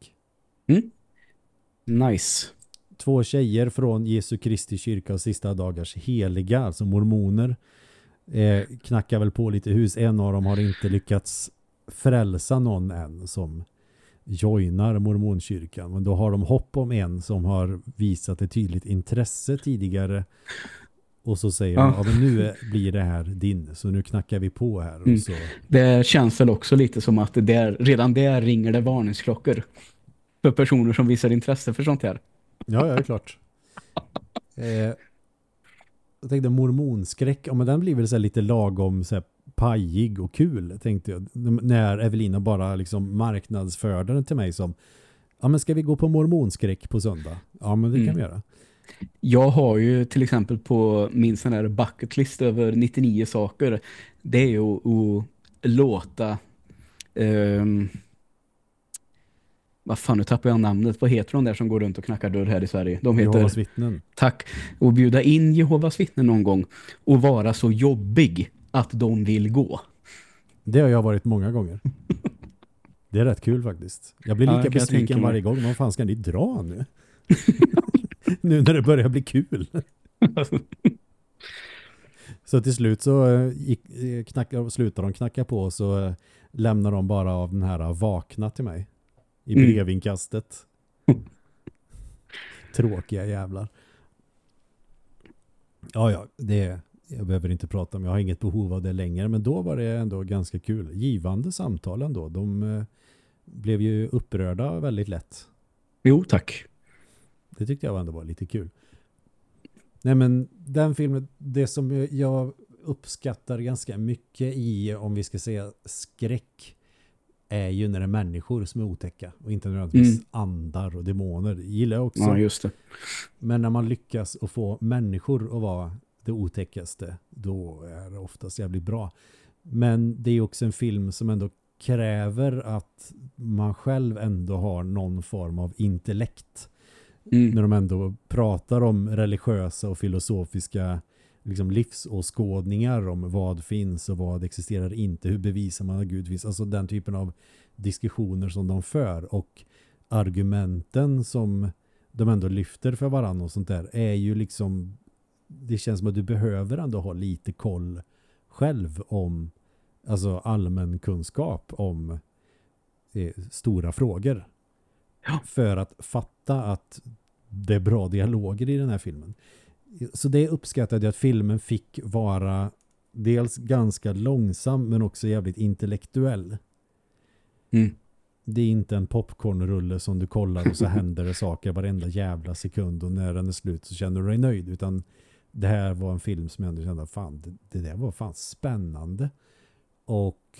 Nice. Två tjejer från Jesu Kristi kyrka och sista dagars heliga, alltså mormoner, eh, knackar väl på lite hus. En av dem har inte lyckats frälsa någon än som joinar mormonkyrkan. Men då har de hopp om en som har visat ett tydligt intresse tidigare Och så säger ja. de, ja men nu är, blir det här din, så nu knackar vi på här. Mm. Det känns väl också lite som att det där, redan där ringer det varningsklockor för personer som visar intresse för sånt här. Ja, ja, det är klart. eh, jag tänkte mormonskräck, ja, men den blir väl så lite lagom så här, pajig och kul, tänkte jag. När Evelina bara liksom marknadsförde den till mig som ja men ska vi gå på mormonskräck på söndag? Ja men det mm. kan vi göra. Jag har ju till exempel på min sån här bucketlist över 99 saker det är ju att, att låta um, vad fan, nu tappar jag namnet. Vad heter de där som går runt och knackar dörr här i Sverige? De heter... Jehovas vittnen. Tack. Och bjuda in Jehovas vittnen någon gång och vara så jobbig att de vill gå. Det har jag varit många gånger. Det är rätt kul faktiskt. Jag blir lika ja, besviken varje gång. Vad fan ska ni dra nu? nu när det börjar bli kul. så till slut så eh, gick, eh, knackar, slutar de knacka på så eh, lämnar de bara av den här vakna till mig. I mm. brevinkastet. Mm. Tråkiga jävlar. Ja, ja, det jag behöver inte prata om, jag har inget behov av det längre, men då var det ändå ganska kul. Givande samtal ändå. De eh, blev ju upprörda väldigt lätt. Jo, tack. Det tyckte jag ändå var lite kul. Nej men den filmen, det som jag uppskattar ganska mycket i, om vi ska säga skräck, är ju när det är människor som är otäcka och inte nödvändigtvis mm. andar och demoner. Det gillar jag också. Ja, just det. Men när man lyckas att få människor att vara det otäckaste, då är det oftast jävligt bra. Men det är också en film som ändå kräver att man själv ändå har någon form av intellekt. Mm. När de ändå pratar om religiösa och filosofiska liksom livsåskådningar om vad finns och vad existerar inte. Hur bevisar man att Gud finns? Alltså den typen av diskussioner som de för och argumenten som de ändå lyfter för varandra och sånt där är ju liksom det känns som att du behöver ändå ha lite koll själv om alltså allmän kunskap om eh, stora frågor. Ja. För att fatta att det är bra dialoger i den här filmen. Så det uppskattade jag att filmen fick vara dels ganska långsam men också jävligt intellektuell. Mm. Det är inte en popcornrulle som du kollar och så händer det saker varenda jävla sekund och när den är slut så känner du dig nöjd utan det här var en film som jag ändå kände fan, det, det där var fan spännande och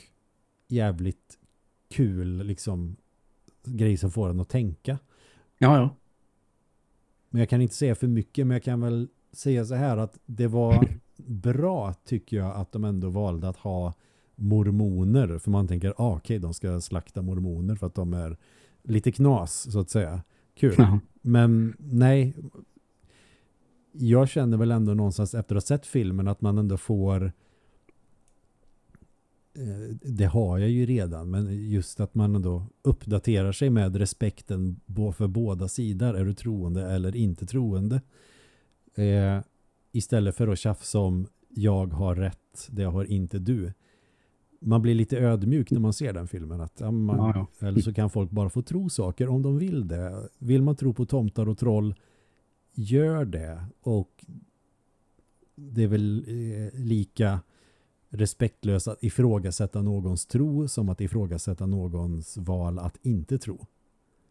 jävligt kul liksom grej som får en att tänka. Ja, ja. Men jag kan inte säga för mycket, men jag kan väl säga så här att det var bra tycker jag att de ändå valde att ha mormoner. För man tänker, ah, okej, okay, de ska slakta mormoner för att de är lite knas, så att säga. Kul. Ja. Men nej, jag känner väl ändå någonstans efter att ha sett filmen att man ändå får eh, det har jag ju redan men just att man ändå uppdaterar sig med respekten för båda sidor är du troende eller inte troende? Eh, istället för att tjafsa om jag har rätt, det har inte du. Man blir lite ödmjuk när man ser den filmen att ja, man, ja, ja. eller så kan folk bara få tro saker om de vill det. Vill man tro på tomtar och troll gör det och det är väl eh, lika respektlöst att ifrågasätta någons tro som att ifrågasätta någons val att inte tro.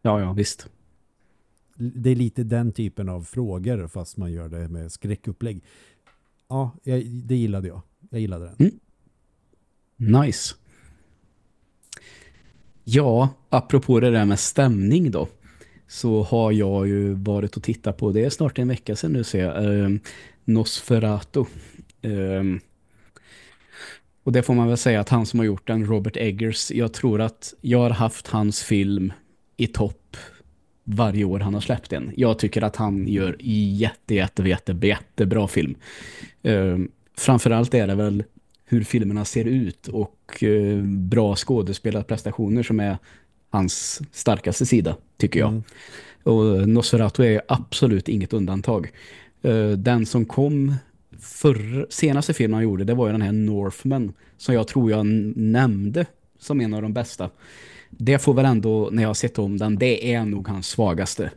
Ja, ja, visst. Det är lite den typen av frågor fast man gör det med skräckupplägg. Ja, jag, det gillade jag. Jag gillade den. Mm. Nice. Ja, apropå det där med stämning då så har jag ju varit och tittat på det är snart en vecka sedan nu ser jag. Eh, Nosferatu. Eh, och det får man väl säga att han som har gjort den, Robert Eggers, jag tror att jag har haft hans film i topp varje år han har släppt den. Jag tycker att han gör jätte, jätte, jätte, jättebra film. Eh, framförallt är det väl hur filmerna ser ut och eh, bra skådespelarprestationer som är hans starkaste sida, tycker jag. Mm. Och Nosferatu är absolut inget undantag. Uh, den som kom för senaste filmen han gjorde, det var ju den här Northman som jag tror jag nämnde som en av de bästa. Det får väl ändå, när jag har sett om den, det är nog hans svagaste.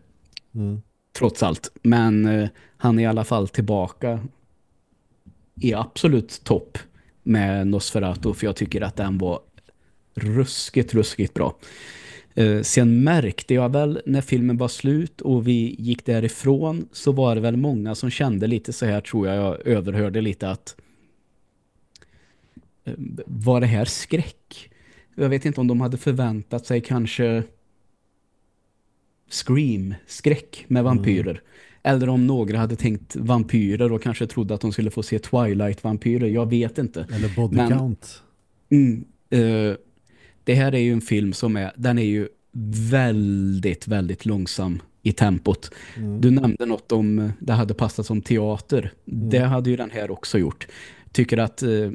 Mm. Trots allt. Men uh, han är i alla fall tillbaka är absolut topp med Nosferatu för jag tycker att den var ruskigt, ruskigt bra. Eh, sen märkte jag väl när filmen var slut och vi gick därifrån så var det väl många som kände lite så här tror jag jag överhörde lite att eh, var det här skräck? Jag vet inte om de hade förväntat sig kanske Scream, skräck med vampyrer. Mm. Eller om några hade tänkt vampyrer och kanske trodde att de skulle få se Twilight-vampyrer. Jag vet inte. Eller body Men, count. Mm, uh, det här är ju en film som är, den är ju väldigt, väldigt långsam i tempot. Mm. Du nämnde något om det hade passat som teater. Mm. Det hade ju den här också gjort. Tycker att eh,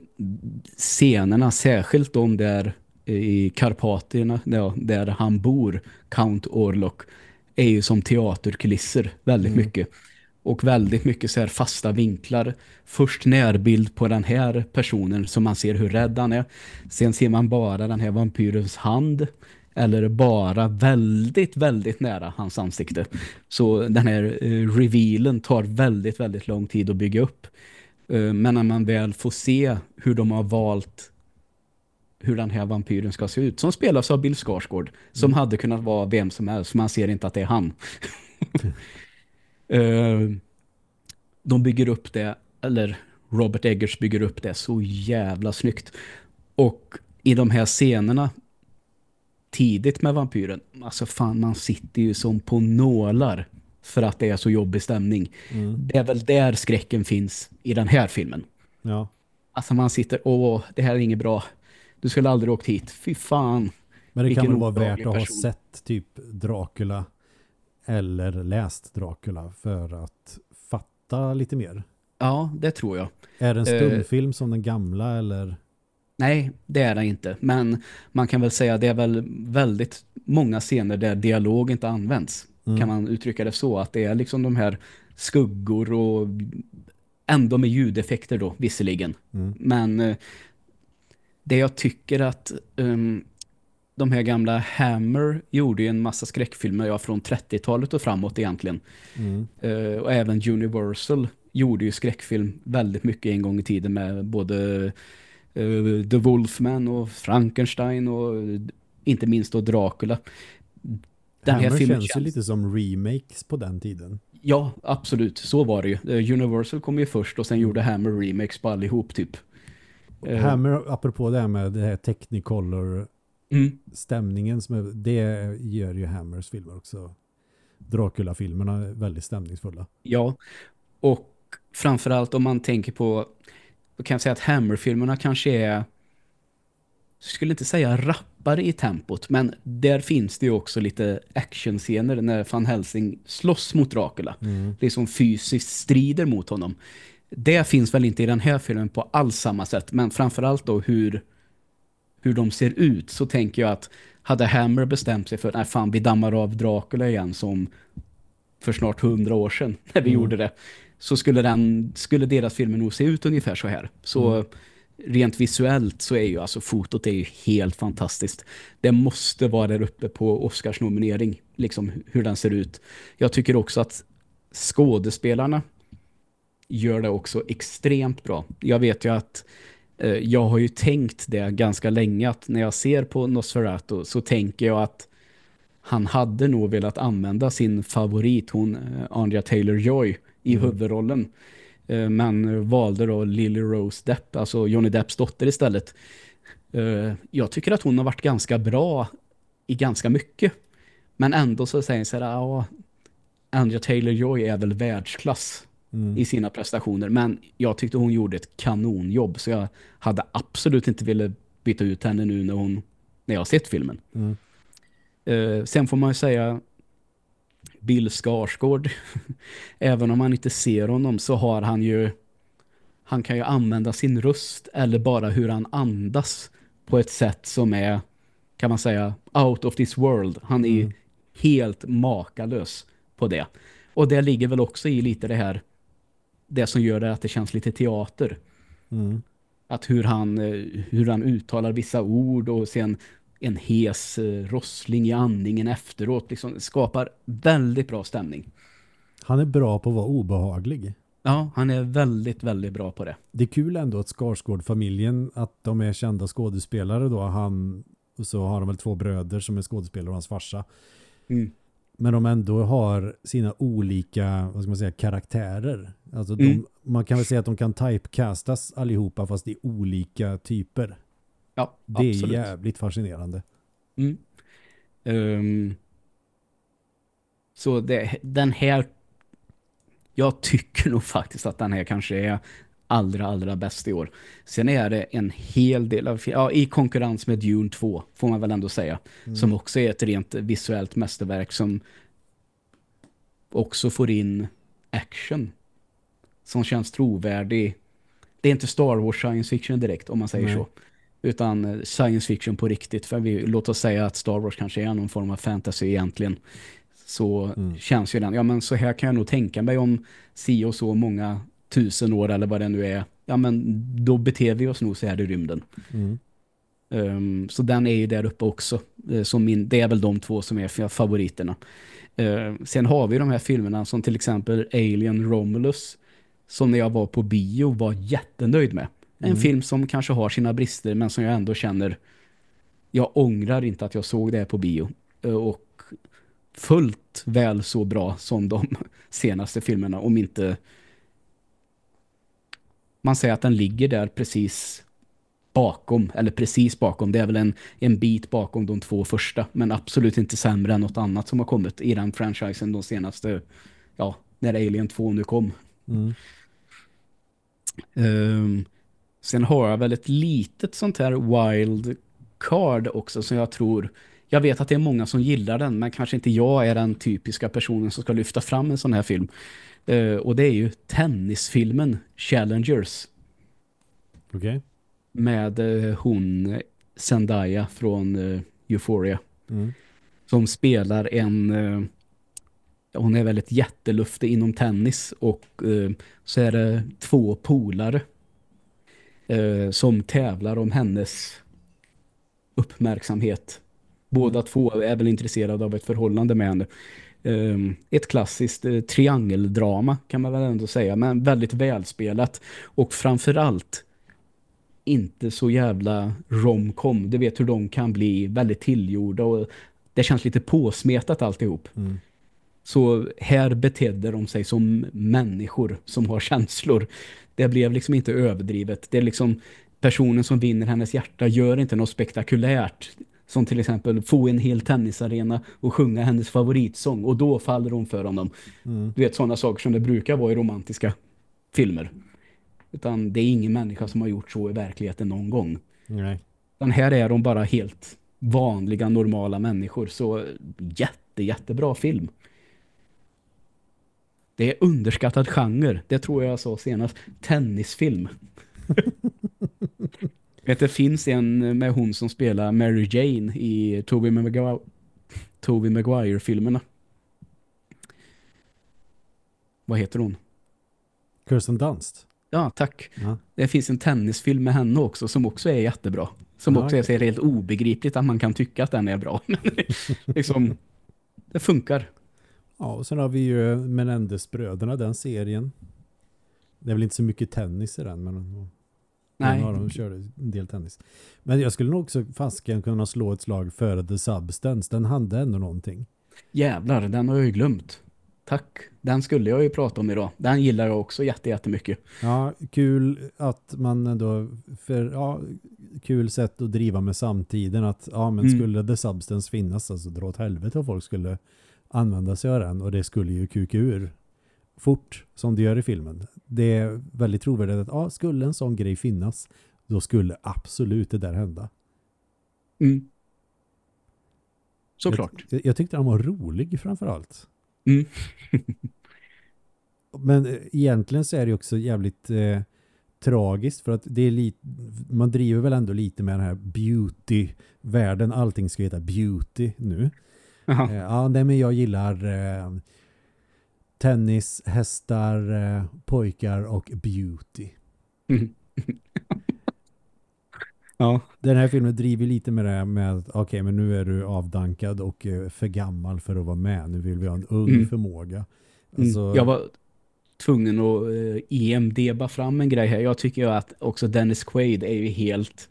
scenerna, särskilt de där i Karpatierna, där, där han bor, Count Orlok, är ju som teaterkulisser väldigt mm. mycket. Och väldigt mycket så här fasta vinklar. Först närbild på den här personen så man ser hur rädd han är. Sen ser man bara den här vampyrens hand. Eller bara väldigt, väldigt nära hans ansikte. Så den här uh, revealen tar väldigt, väldigt lång tid att bygga upp. Uh, men när man väl får se hur de har valt hur den här vampyren ska se ut. Som spelas av Bill Skarsgård. Som mm. hade kunnat vara vem som helst. Man ser inte att det är han. uh, de bygger upp det, eller Robert Eggers bygger upp det så jävla snyggt. Och i de här scenerna tidigt med vampyren, alltså fan man sitter ju som på nålar för att det är så jobbig stämning. Mm. Det är väl där skräcken finns i den här filmen. Ja. Alltså man sitter, åh, det här är inget bra. Du skulle aldrig åkt hit. Fy fan. Men det kan väl vara värt att ha sett typ Dracula eller läst Dracula för att fatta lite mer. Ja, det tror jag. Är det en stumfilm uh, som den gamla eller? Nej, det är det inte. Men man kan väl säga att det är väl väldigt många scener där dialog inte används. Mm. Kan man uttrycka det så? Att det är liksom de här skuggor och ändå med ljudeffekter då, visserligen. Mm. Men uh, det jag tycker att um, de här gamla Hammer gjorde ju en massa skräckfilmer ja, från 30-talet och framåt egentligen. Mm. Uh, och även Universal gjorde ju skräckfilm väldigt mycket en gång i tiden med både uh, The Wolfman och Frankenstein och inte minst då Dracula. Den Hammer här filmen känns ju lite som remakes på den tiden. Ja, absolut. Så var det ju. Uh, Universal kom ju först och sen gjorde Hammer remakes på allihop typ. Hammer, apropå det här med det här Technicolor mm. stämningen som är, det gör ju Hammers filmer också. Dracula-filmerna är väldigt stämningsfulla. Ja, och framförallt om man tänker på då kan jag säga att Hammer-filmerna kanske är skulle inte säga rappare i tempot, men där finns det ju också lite actionscener när Van Helsing slåss mot Dracula. Mm. Liksom fysiskt strider mot honom. Det finns väl inte i den här filmen på alls samma sätt, men framförallt då hur hur de ser ut så tänker jag att hade Hammer bestämt sig för nej fan vi dammar av Dracula igen som för snart hundra år sedan när vi mm. gjorde det så skulle, den, skulle deras filmer nog se ut ungefär så här. Så mm. rent visuellt så är ju alltså fotot är ju helt fantastiskt. Det måste vara där uppe på Oscars nominering liksom hur den ser ut. Jag tycker också att skådespelarna gör det också extremt bra. Jag vet ju att jag har ju tänkt det ganska länge att när jag ser på Nosferatu så tänker jag att han hade nog velat använda sin favorit, hon eh, Andrea Taylor-Joy i mm. huvudrollen. Eh, men valde då Lily Rose Depp, alltså Johnny Depps dotter istället. Jag tycker att hon har varit ganska bra i ganska mycket. Men ändå så säger jag så här, ja, Andrea Taylor-Joy är väl världsklass mm. i sina prestationer. Men jag tyckte hon gjorde ett kanonjobb så jag hade absolut inte velat byta ut henne nu när, hon, när jag har sett filmen. Mm. Uh, sen får man ju säga Bill Skarsgård även om man inte ser honom så har han ju han kan ju använda sin röst eller bara hur han andas på ett sätt som är kan man säga out of this world. Han är mm. helt makalös på det. Och det ligger väl också i lite det här det som gör det att det känns lite teater. Mm. Att hur han, eh, hur han uttalar vissa ord och sen en hes eh, rossling i andningen efteråt liksom skapar väldigt bra stämning. Han är bra på att vara obehaglig. Ja, han är väldigt, väldigt bra på det. Det är kul ändå att Skarsgård-familjen, att de är kända skådespelare då. Han, och så har de väl två bröder som är skådespelare och hans farsa. Mm. Men de ändå har sina olika, vad ska man säga, karaktärer. Alltså de, Mm. man kan väl säga att de kan typecastas allihopa fast i olika typer. Ja, Det absolut. är jävligt fascinerande. Mm. Ehm, så det, den här jag tycker nog faktiskt att den här kanske är allra, allra bäst i år. Sen är det en hel del av, ja, i konkurrens med Dune 2 får man väl ändå säga. Som också är ett rent visuellt mästerverk som också får in action som känns trovärdig. Det är inte Star Wars science fiction direkt om man säger Nej. så. Utan eh, science fiction på riktigt. För vi, låt oss säga att Star Wars kanske är någon form av fantasy egentligen. Så Mm. känns ju den. Ja men så här kan jag nog tänka mig om si och så många tusen år eller vad det nu är. Ja men då beter vi oss nog så här i rymden. Mm. Ehm, så den är ju där uppe också. Uh, som min, det är väl de två som är favoriterna. Ehm, sen har vi de här filmerna som till exempel Alien Romulus. Som när jag var på bio var jättenöjd med. En Mm. film som kanske har sina brister men som jag ändå känner jag ångrar inte att jag såg det här på bio. Eh, Och fullt väl så bra som de senaste filmerna om inte man säger att den ligger där precis bakom, eller precis bakom, det är väl en, en bit bakom de två första, men absolut inte sämre än något annat som har kommit i den franchisen de senaste, ja, när Alien 2 nu kom. Mm. Ehm, sen har jag väl ett litet sånt här wild card också som jag tror, jag vet att det är många som gillar den, men kanske inte jag är den typiska personen som ska lyfta fram en sån här film. Eh, och det är ju tennisfilmen Challengers. Okej. med eh, hon Zendaya från eh, Euphoria Mm. som spelar en hon är väldigt jätteluftig inom tennis och så är det två polare som tävlar om hennes uppmärksamhet. Båda två är väl intresserade av ett förhållande med henne. Eh, ett klassiskt eh, triangeldrama kan man väl ändå säga, men väldigt välspelat och framförallt inte så jävla romcom. Du vet hur de kan bli väldigt tillgjorda och det känns lite påsmetat alltihop. Mm. Så här betedde de sig som människor som har känslor. Det blev liksom inte överdrivet. Det är liksom personen som vinner hennes hjärta gör inte något spektakulärt. Som till exempel få en hel tennisarena och sjunga hennes favoritsång. Och då faller hon för honom. Mm. Du vet sådana saker som det brukar vara i romantiska filmer. Utan det är ingen människa som har gjort så i verkligheten någon gång. Nej. Den här är de bara helt vanliga, normala människor. Så jätte, jättebra film. Det är underskattad genre. Det tror jag jag sa senast. Tennisfilm. Vet, det finns en med hon som spelar Mary Jane i Tobey Maguire, Tobey Maguire-filmerna. Vad heter hon? Kirsten Dunst. Ja, tack. Ja. Det finns en tennisfilm med henne också som också är jättebra. Som Ja, också är så helt obegripligt att man kan tycka att den är bra. Men liksom, det funkar. Ja, och sen har vi ju Menendez-bröderna, den serien. Det är väl inte så mycket tennis i den, men Nej. Ja, de körde en del tennis. Men jag skulle nog också fasken kunna slå ett slag för The Substance. Den hade ändå någonting. Jävlar, den har jag ju glömt. Tack. Den skulle jag ju prata om idag. Den gillar jag också jätte, jättemycket. Ja, kul att man ändå för ja, kul sätt att driva med samtiden att ja, men Mm. skulle The Substance finnas alltså dra åt helvete om folk skulle använda sig av den och det skulle ju kuka ur fort som det gör i filmen. Det är väldigt trovärdigt att ja, skulle en sån grej finnas då skulle absolut det där hända. Mm. Såklart. Jag, jag tyckte den var rolig framförallt. Mm. Men eh, egentligen så är det också jävligt eh, tragiskt för att det är lite, man driver väl ändå lite med den här beauty-världen. Allting ska heta beauty nu. Jaha. Eh, ja, nej, men jag gillar eh, tennis, hästar, eh, pojkar och beauty. Mm. ja. Den här filmen driver lite med det här med att okej, men nu är du avdankad och eh, för gammal för att vara med. Nu vill vi ha en ung Mm. förmåga. Mm. Alltså, Jag var tvungen att uh, EMDba fram en grej här. Jag tycker ju att också Dennis Quaid är ju helt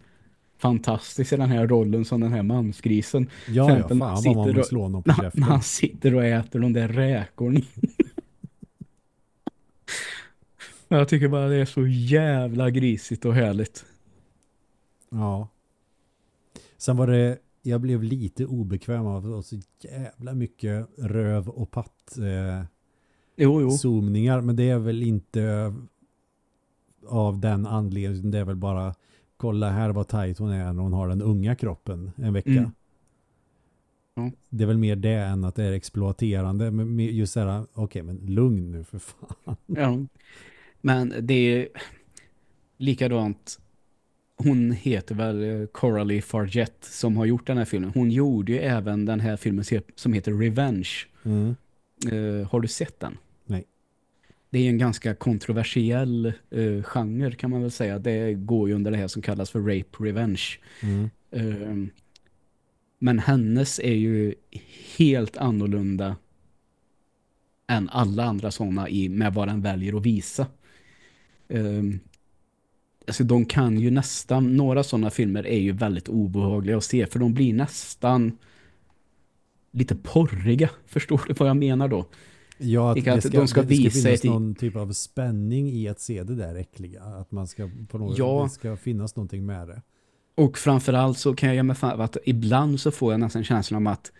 fantastisk i den här rollen som den här mansgrisen. Ja, ja fan vad man vill slå honom på käften. Han sitter och äter de där räkorna. Jag tycker bara det är så jävla grisigt och härligt. Ja. Sen var det, jag blev lite obekväm av så jävla mycket röv och patt eh, jo, jo. zoomningar. Men det är väl inte av den anledningen. Det är väl bara kolla här vad tajt hon är när hon har den unga kroppen en vecka. Mm. Det är väl mer det än att det är exploaterande. Men just så här, okej okay, men lugn nu för fan. Ja. Men det är likadant. Hon heter väl Coralie Fargett som har gjort den här filmen. Hon gjorde ju även den här filmen som heter Revenge. Mm. Uh, har du sett den? Nej. Det är en ganska kontroversiell uh, genre kan man väl säga. Det går ju under det här som kallas för rape revenge. Mm. Uh, men hennes är ju helt annorlunda än alla andra sådana i med vad den väljer att visa. Um, alltså de kan ju nästan, några sådana filmer är ju väldigt obehagliga att se för de blir nästan lite porriga. Förstår du vad jag menar då? Ja, att, det ska, de ska, det ska visa finnas ett... någon typ av spänning i att se det där äckliga. Att man ska på något ja. det ska finnas någonting med det. Och framförallt så kan jag ge mig fan att ibland så får jag nästan känslan om att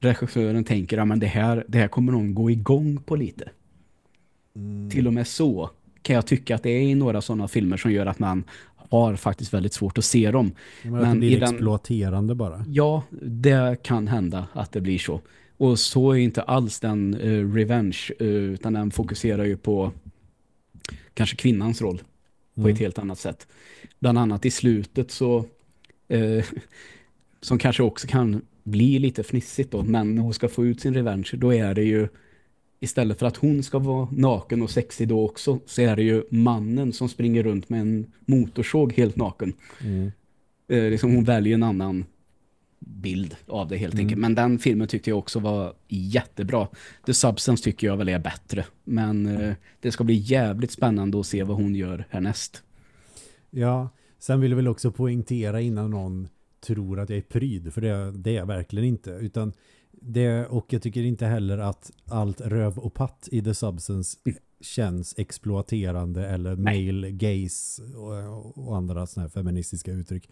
regissören tänker att det här, det här kommer någon gå igång på lite. Mm. Till och med så kan jag tycka att det är några sådana filmer som gör att man har faktiskt väldigt svårt att se dem. Men, men det blir den, exploaterande bara. Ja, det kan hända att det blir så. Och så är inte alls den uh, revenge uh, utan den fokuserar ju på kanske kvinnans roll på mm. ett helt annat sätt. Bland annat i slutet så uh, som kanske också kan bli lite fnissigt då, men när hon ska få ut sin revenge då är det ju istället för att hon ska vara naken och sexig då också så är det ju mannen som springer runt med en motorsåg helt naken. Mm. Eh, liksom hon väljer en annan bild av det helt mm. enkelt. Men den filmen tyckte jag också var jättebra. The Substance tycker jag väl är bättre. Men eh, det ska bli jävligt spännande att se vad hon gör härnäst. Ja, sen vill jag väl också poängtera innan någon tror att jag är pryd. För det, det är jag verkligen inte. Utan det, och jag tycker inte heller att allt röv och patt i The Substance känns exploaterande eller male gaze och, och andra såna här feministiska uttryck.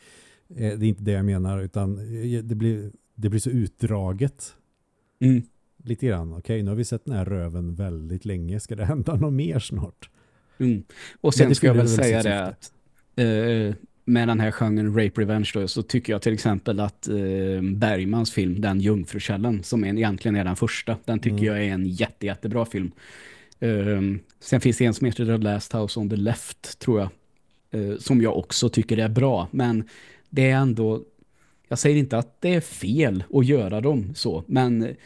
Eh, det är inte det jag menar utan eh, det blir, det blir så utdraget. Mm. Lite grann. Okej, okay, nu har vi sett den här röven väldigt länge. Ska det hända något mer snart? Mm. Och sen ska jag väl säga det att uh, med den här genren Rape Revenge då, så tycker jag till exempel att eh, Bergmans film, Den Jungfrukällan, som är, egentligen är den första, den tycker mm. jag är en jätte, jättebra film. Um, sen finns det en som heter The Last House on the Left, tror jag, uh, som jag också tycker är bra. Men det är ändå, jag säger inte att det är fel att göra dem så, men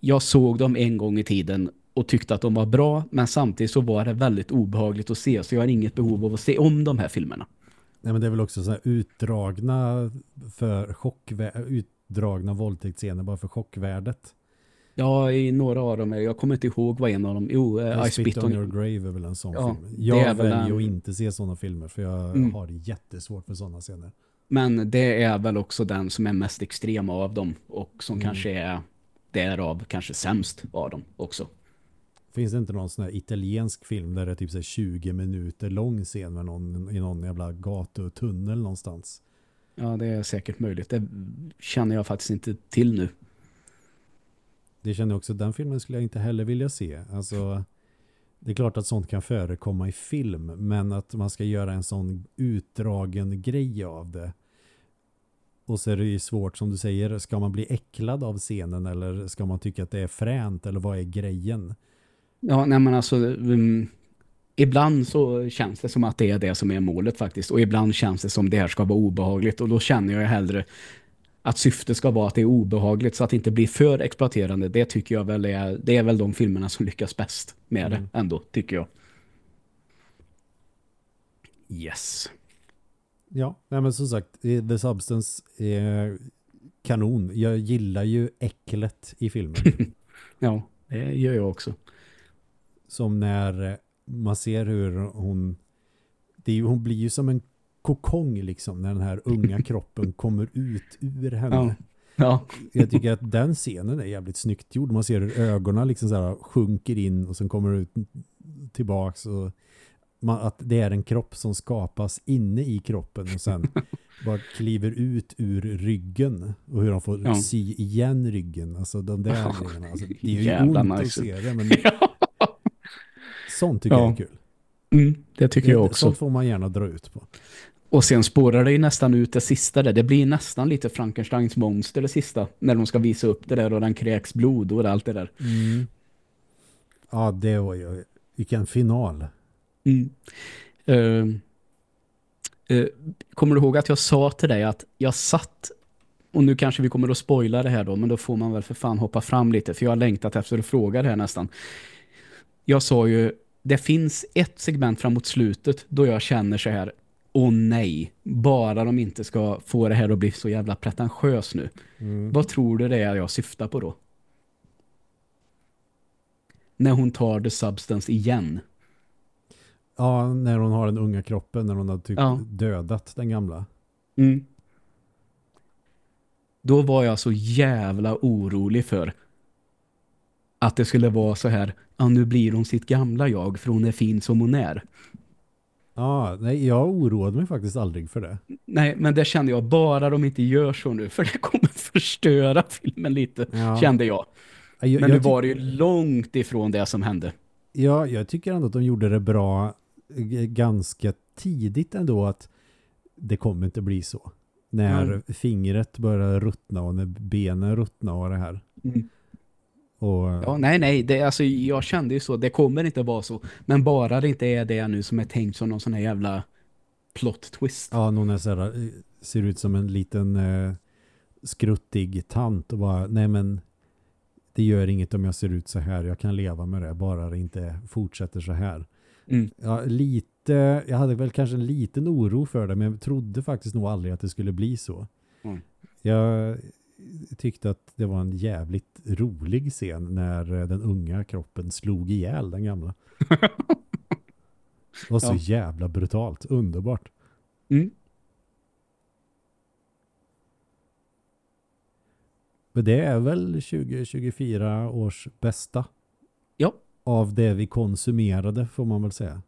jag såg dem en gång i tiden och tyckte att de var bra, men samtidigt så var det väldigt obehagligt att se, så jag har inget behov av att se om de här filmerna. Nej men det är väl också så här utdragna för utdragna våldtäktsscener bara för chockvärdet. Ja, i några av dem. Jag kommer inte ihåg vad en av dem. Jo, uh, I, spit, spit on, your grave är väl en sån ja, film. Jag väljer en... att inte se sådana filmer för jag mm. har jättesvårt för sådana scener. Men det är väl också den som är mest extrem av dem och som mm. kanske är därav kanske sämst av dem också. Finns det inte någon sån här italiensk film där det är typ så 20 minuter lång scen med någon, i någon jävla gatutunnel någonstans? Ja, det är säkert möjligt. Det känner jag faktiskt inte till nu. Det känner jag också. Den filmen skulle jag inte heller vilja se. Alltså, det är klart att sånt kan förekomma i film. Men att man ska göra en sån utdragen grej av det. Och så är det ju svårt som du säger. Ska man bli äcklad av scenen eller ska man tycka att det är fränt? Eller vad är grejen? Ja, nej men alltså um, ibland så känns det som att det är det som är målet faktiskt. Och ibland känns det som det här ska vara obehagligt. Och då känner jag hellre att syftet ska vara att det är obehagligt så att det inte blir för exploaterande. Det tycker jag väl är, det är väl de filmerna som lyckas bäst med mm. det ändå, tycker jag. Yes. Ja, nej men som sagt, The Substance är kanon. Jag gillar ju äcklet i filmen. ja, det gör jag också. Som när eh, man ser hur hon det är hon blir ju som en kokong liksom när den här unga kroppen kommer ut ur henne. Ja. Ja. Jag tycker att den scenen är jävligt snyggt gjord. Man ser hur ögonen liksom så här sjunker in och sen kommer ut tillbaks och man, att det är en kropp som skapas inne i kroppen och sen bara kliver ut ur ryggen och hur de får Ja. sy igen ryggen. Alltså de där grejerna. Alltså, det är ju jävla ont nice. att se det men ja. Sånt tycker Ja. jag är kul. Mm, det tycker jag Det- också. Sånt får man gärna dra ut på. Och sen spårar det ju nästan ut det sista där. Det blir nästan lite Frankensteins monster det sista. När de ska visa upp det där och den kräks blod och allt det där. Mm. Ja, det var ju vilken final. Mm. Eh, eh, kommer du ihåg att jag sa till dig att jag satt och nu kanske vi kommer att spoila det här då men då får man väl för fan hoppa fram lite för jag har längtat efter att fråga det här nästan. Jag sa ju det finns ett segment framåt slutet då jag känner så här åh nej, bara de inte ska få det här att bli så jävla pretentiös nu. Mm. Vad tror du det är jag syftar på då? När hon tar the substance igen. Ja, när hon har den unga kroppen, när hon har typ Ja. dödat den gamla. Mm. Då var jag så jävla orolig för att det skulle vara så här, ja nu blir hon sitt gamla jag för hon är fin som hon är. Ja, nej, jag oroade mig faktiskt aldrig för det. Nej, men det kände jag, bara de inte gör så nu, för det kommer förstöra filmen lite, Ja. kände jag. Jag, Men jag, nu var det ju långt ifrån det som hände. ja, jag tycker ändå att de gjorde det bra g- ganska tidigt ändå att det kommer inte bli så. När Mm. fingret börjar ruttna och när benen ruttna och det här. Mm. Och, Ja, nej, nej, det, alltså, jag kände ju så, det kommer inte vara så. Men bara det inte är det nu som är tänkt som någon sån här jävla plot twist. Ja, någon är så här, eh, ser ut som en liten eh, skruttig tant och bara, nej men det gör inget om jag ser ut så här, jag kan leva med det, bara det inte fortsätter så här. Mm. Ja, lite, jag hade väl kanske en liten oro för det, men jag trodde faktiskt nog aldrig att det skulle bli så. Mm. Jag tyckte att det var en jävligt rolig scen när eh, den unga kroppen slog ihjäl den gamla. Det var så Ja. jävla brutalt, underbart. Mm. Men det är väl 2024 års bästa Ja. av det vi konsumerade får man väl säga.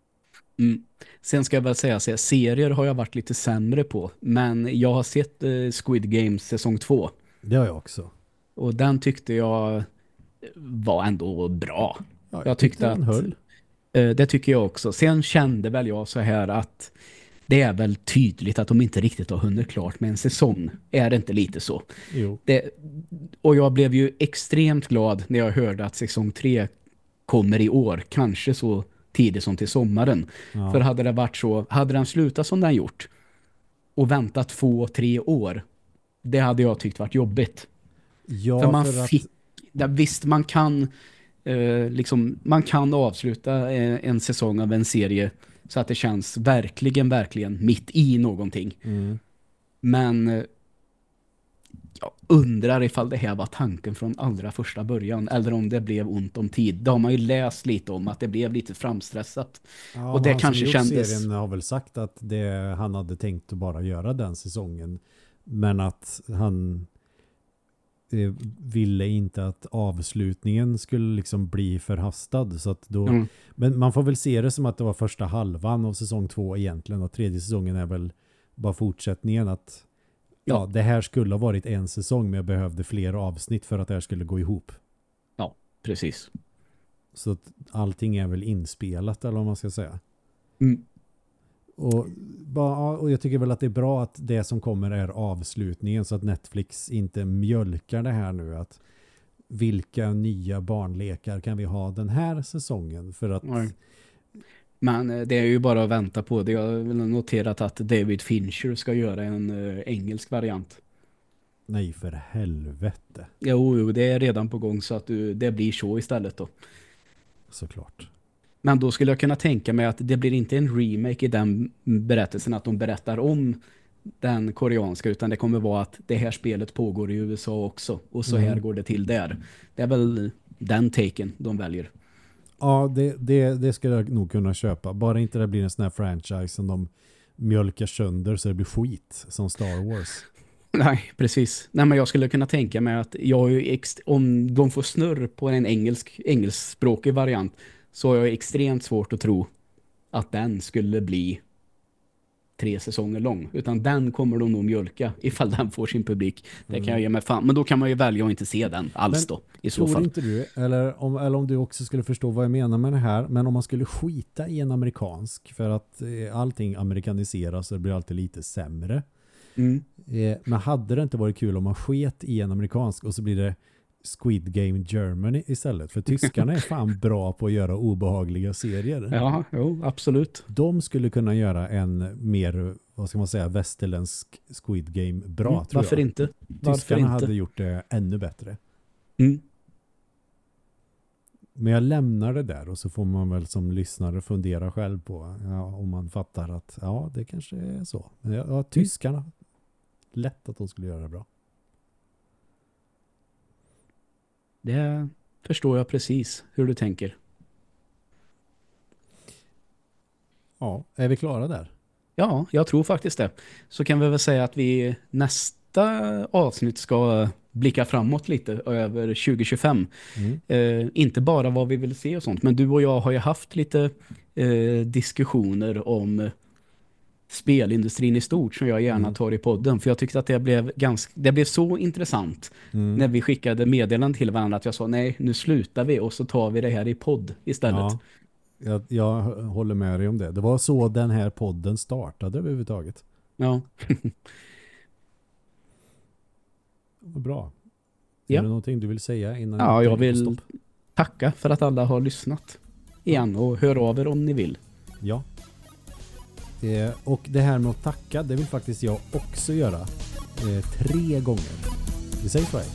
Mm. Sen ska jag väl säga här, serier har jag varit lite sämre på. Men jag har sett eh, Squid Games säsong 2. Det har jag också. Och den tyckte jag var ändå bra. Ja, Jag tyckte den att- höll. Eh, Det tycker jag också. Sen kände väl jag så här att det är väl tydligt att de inte riktigt har hunnit klart med en säsong. Är det inte lite så? Det, och jag blev ju extremt glad när jag hörde att säsong 3 kommer i år. Kanske så tidigt som till sommaren. Ja. För hade det varit så, hade den slutat som den gjort och väntat två, tre år, det hade jag tyckt varit jobbigt. ja, för man för att- fick, ja, visst man kan eh, liksom, man kan avsluta eh, en säsong av en serie så att det känns verkligen, verkligen mitt i någonting. Mm. Men eh, jag undrar ifall det här var tanken från allra första början eller om det blev ont om tid. Det har man ju läst lite om att det blev lite framstressat. Ja, Och det kanske kändes- Serien har väl sagt att det, han hade tänkt att bara göra den säsongen. Men att han eh, ville inte att avslutningen skulle liksom bli förhastad. Så att då, Mm. Men man får väl se det som att det var första halvan av säsong två egentligen. Och tredje säsongen är väl bara fortsättningen att ja, det här skulle ha varit en säsong men jag behövde fler avsnitt för att det här skulle gå ihop. Precis. Så att allting är väl inspelat eller vad man ska säga. Mm. Och, och jag tycker väl att det är bra att det som kommer är avslutningen så att Netflix inte mjölkar det här nu att vilka nya barnlekar kan vi ha den här säsongen för att Nej. Men eh, det är ju bara att vänta på det. Jag har noterat att David Fincher ska göra en eh, engelsk variant. nej för helvete Jo, jo, det är redan på gång så att du, det blir så istället då. såklart. Men då skulle jag kunna tänka mig att det blir inte en remake i den berättelsen att de berättar om den koreanska utan det kommer vara att det här spelet pågår i USA också och så här Mm. går det till där. Det är väl den taken de väljer. Ja, det, det, det skulle jag nog kunna köpa. Bara inte det blir en sån här franchise som de mjölkar sönder så det blir skit som Star Wars. Nej, precis. Nej, men jag skulle kunna tänka mig att jag om de får snurr på en engelsk, engelskspråkig variant så har jag extremt svårt att tro att den skulle bli tre säsonger lång. Utan den kommer de nog mjölka ifall den får sin publik. Det kan jag ge mig fan. Men då kan man ju välja att inte se den alls Men då. I så Tror fall. inte du, eller om, eller om du också skulle förstå vad jag menar med det här, men om man skulle skita i en amerikansk för att eh, allting amerikaniseras så det blir alltid lite sämre. Mm. Eh, men hade det inte varit kul om man sket i en amerikansk och så blir det Squid Game Germany istället? För tyskarna är fan bra på att göra obehagliga serier. Ja, jo, absolut. De skulle kunna göra en mer, vad ska man säga, västerländsk Squid Game bra Mm, tror Varför jag. inte? Varför Tyskarna inte? hade gjort det ännu bättre. Mm. Men jag lämnar det där och så får man väl som lyssnare fundera själv på ja, om man fattar att ja, det kanske är så. Men ja, tyskarna, lätt att de skulle göra det bra. Det förstår jag precis hur du tänker. Ja, är vi klara där? Ja, jag tror faktiskt det. Så kan vi väl säga att vi nästa avsnitt ska blicka framåt lite över 2025. Mm. Eh, inte bara vad vi vill se och sånt, men du och jag har ju haft lite eh, diskussioner om spelindustrin i stort som jag gärna Mm. tar i podden. För jag tyckte att det blev, ganska, det blev så intressant Mm. när vi skickade meddelanden till varandra att jag sa nej, nu slutar vi och så tar vi det här i podd istället. Ja, jag, jag håller med dig om det. Det var så den här podden startade överhuvudtaget. Ja. Bra. Ja. Är det någonting du vill säga innan Ja, jag vill-? Tacka för att alla har lyssnat igen och hör av er om ni vill. Ja. Eh, och det här med att tacka, det vill faktiskt jag också göra. Eh, tre gånger. Vi säger så här.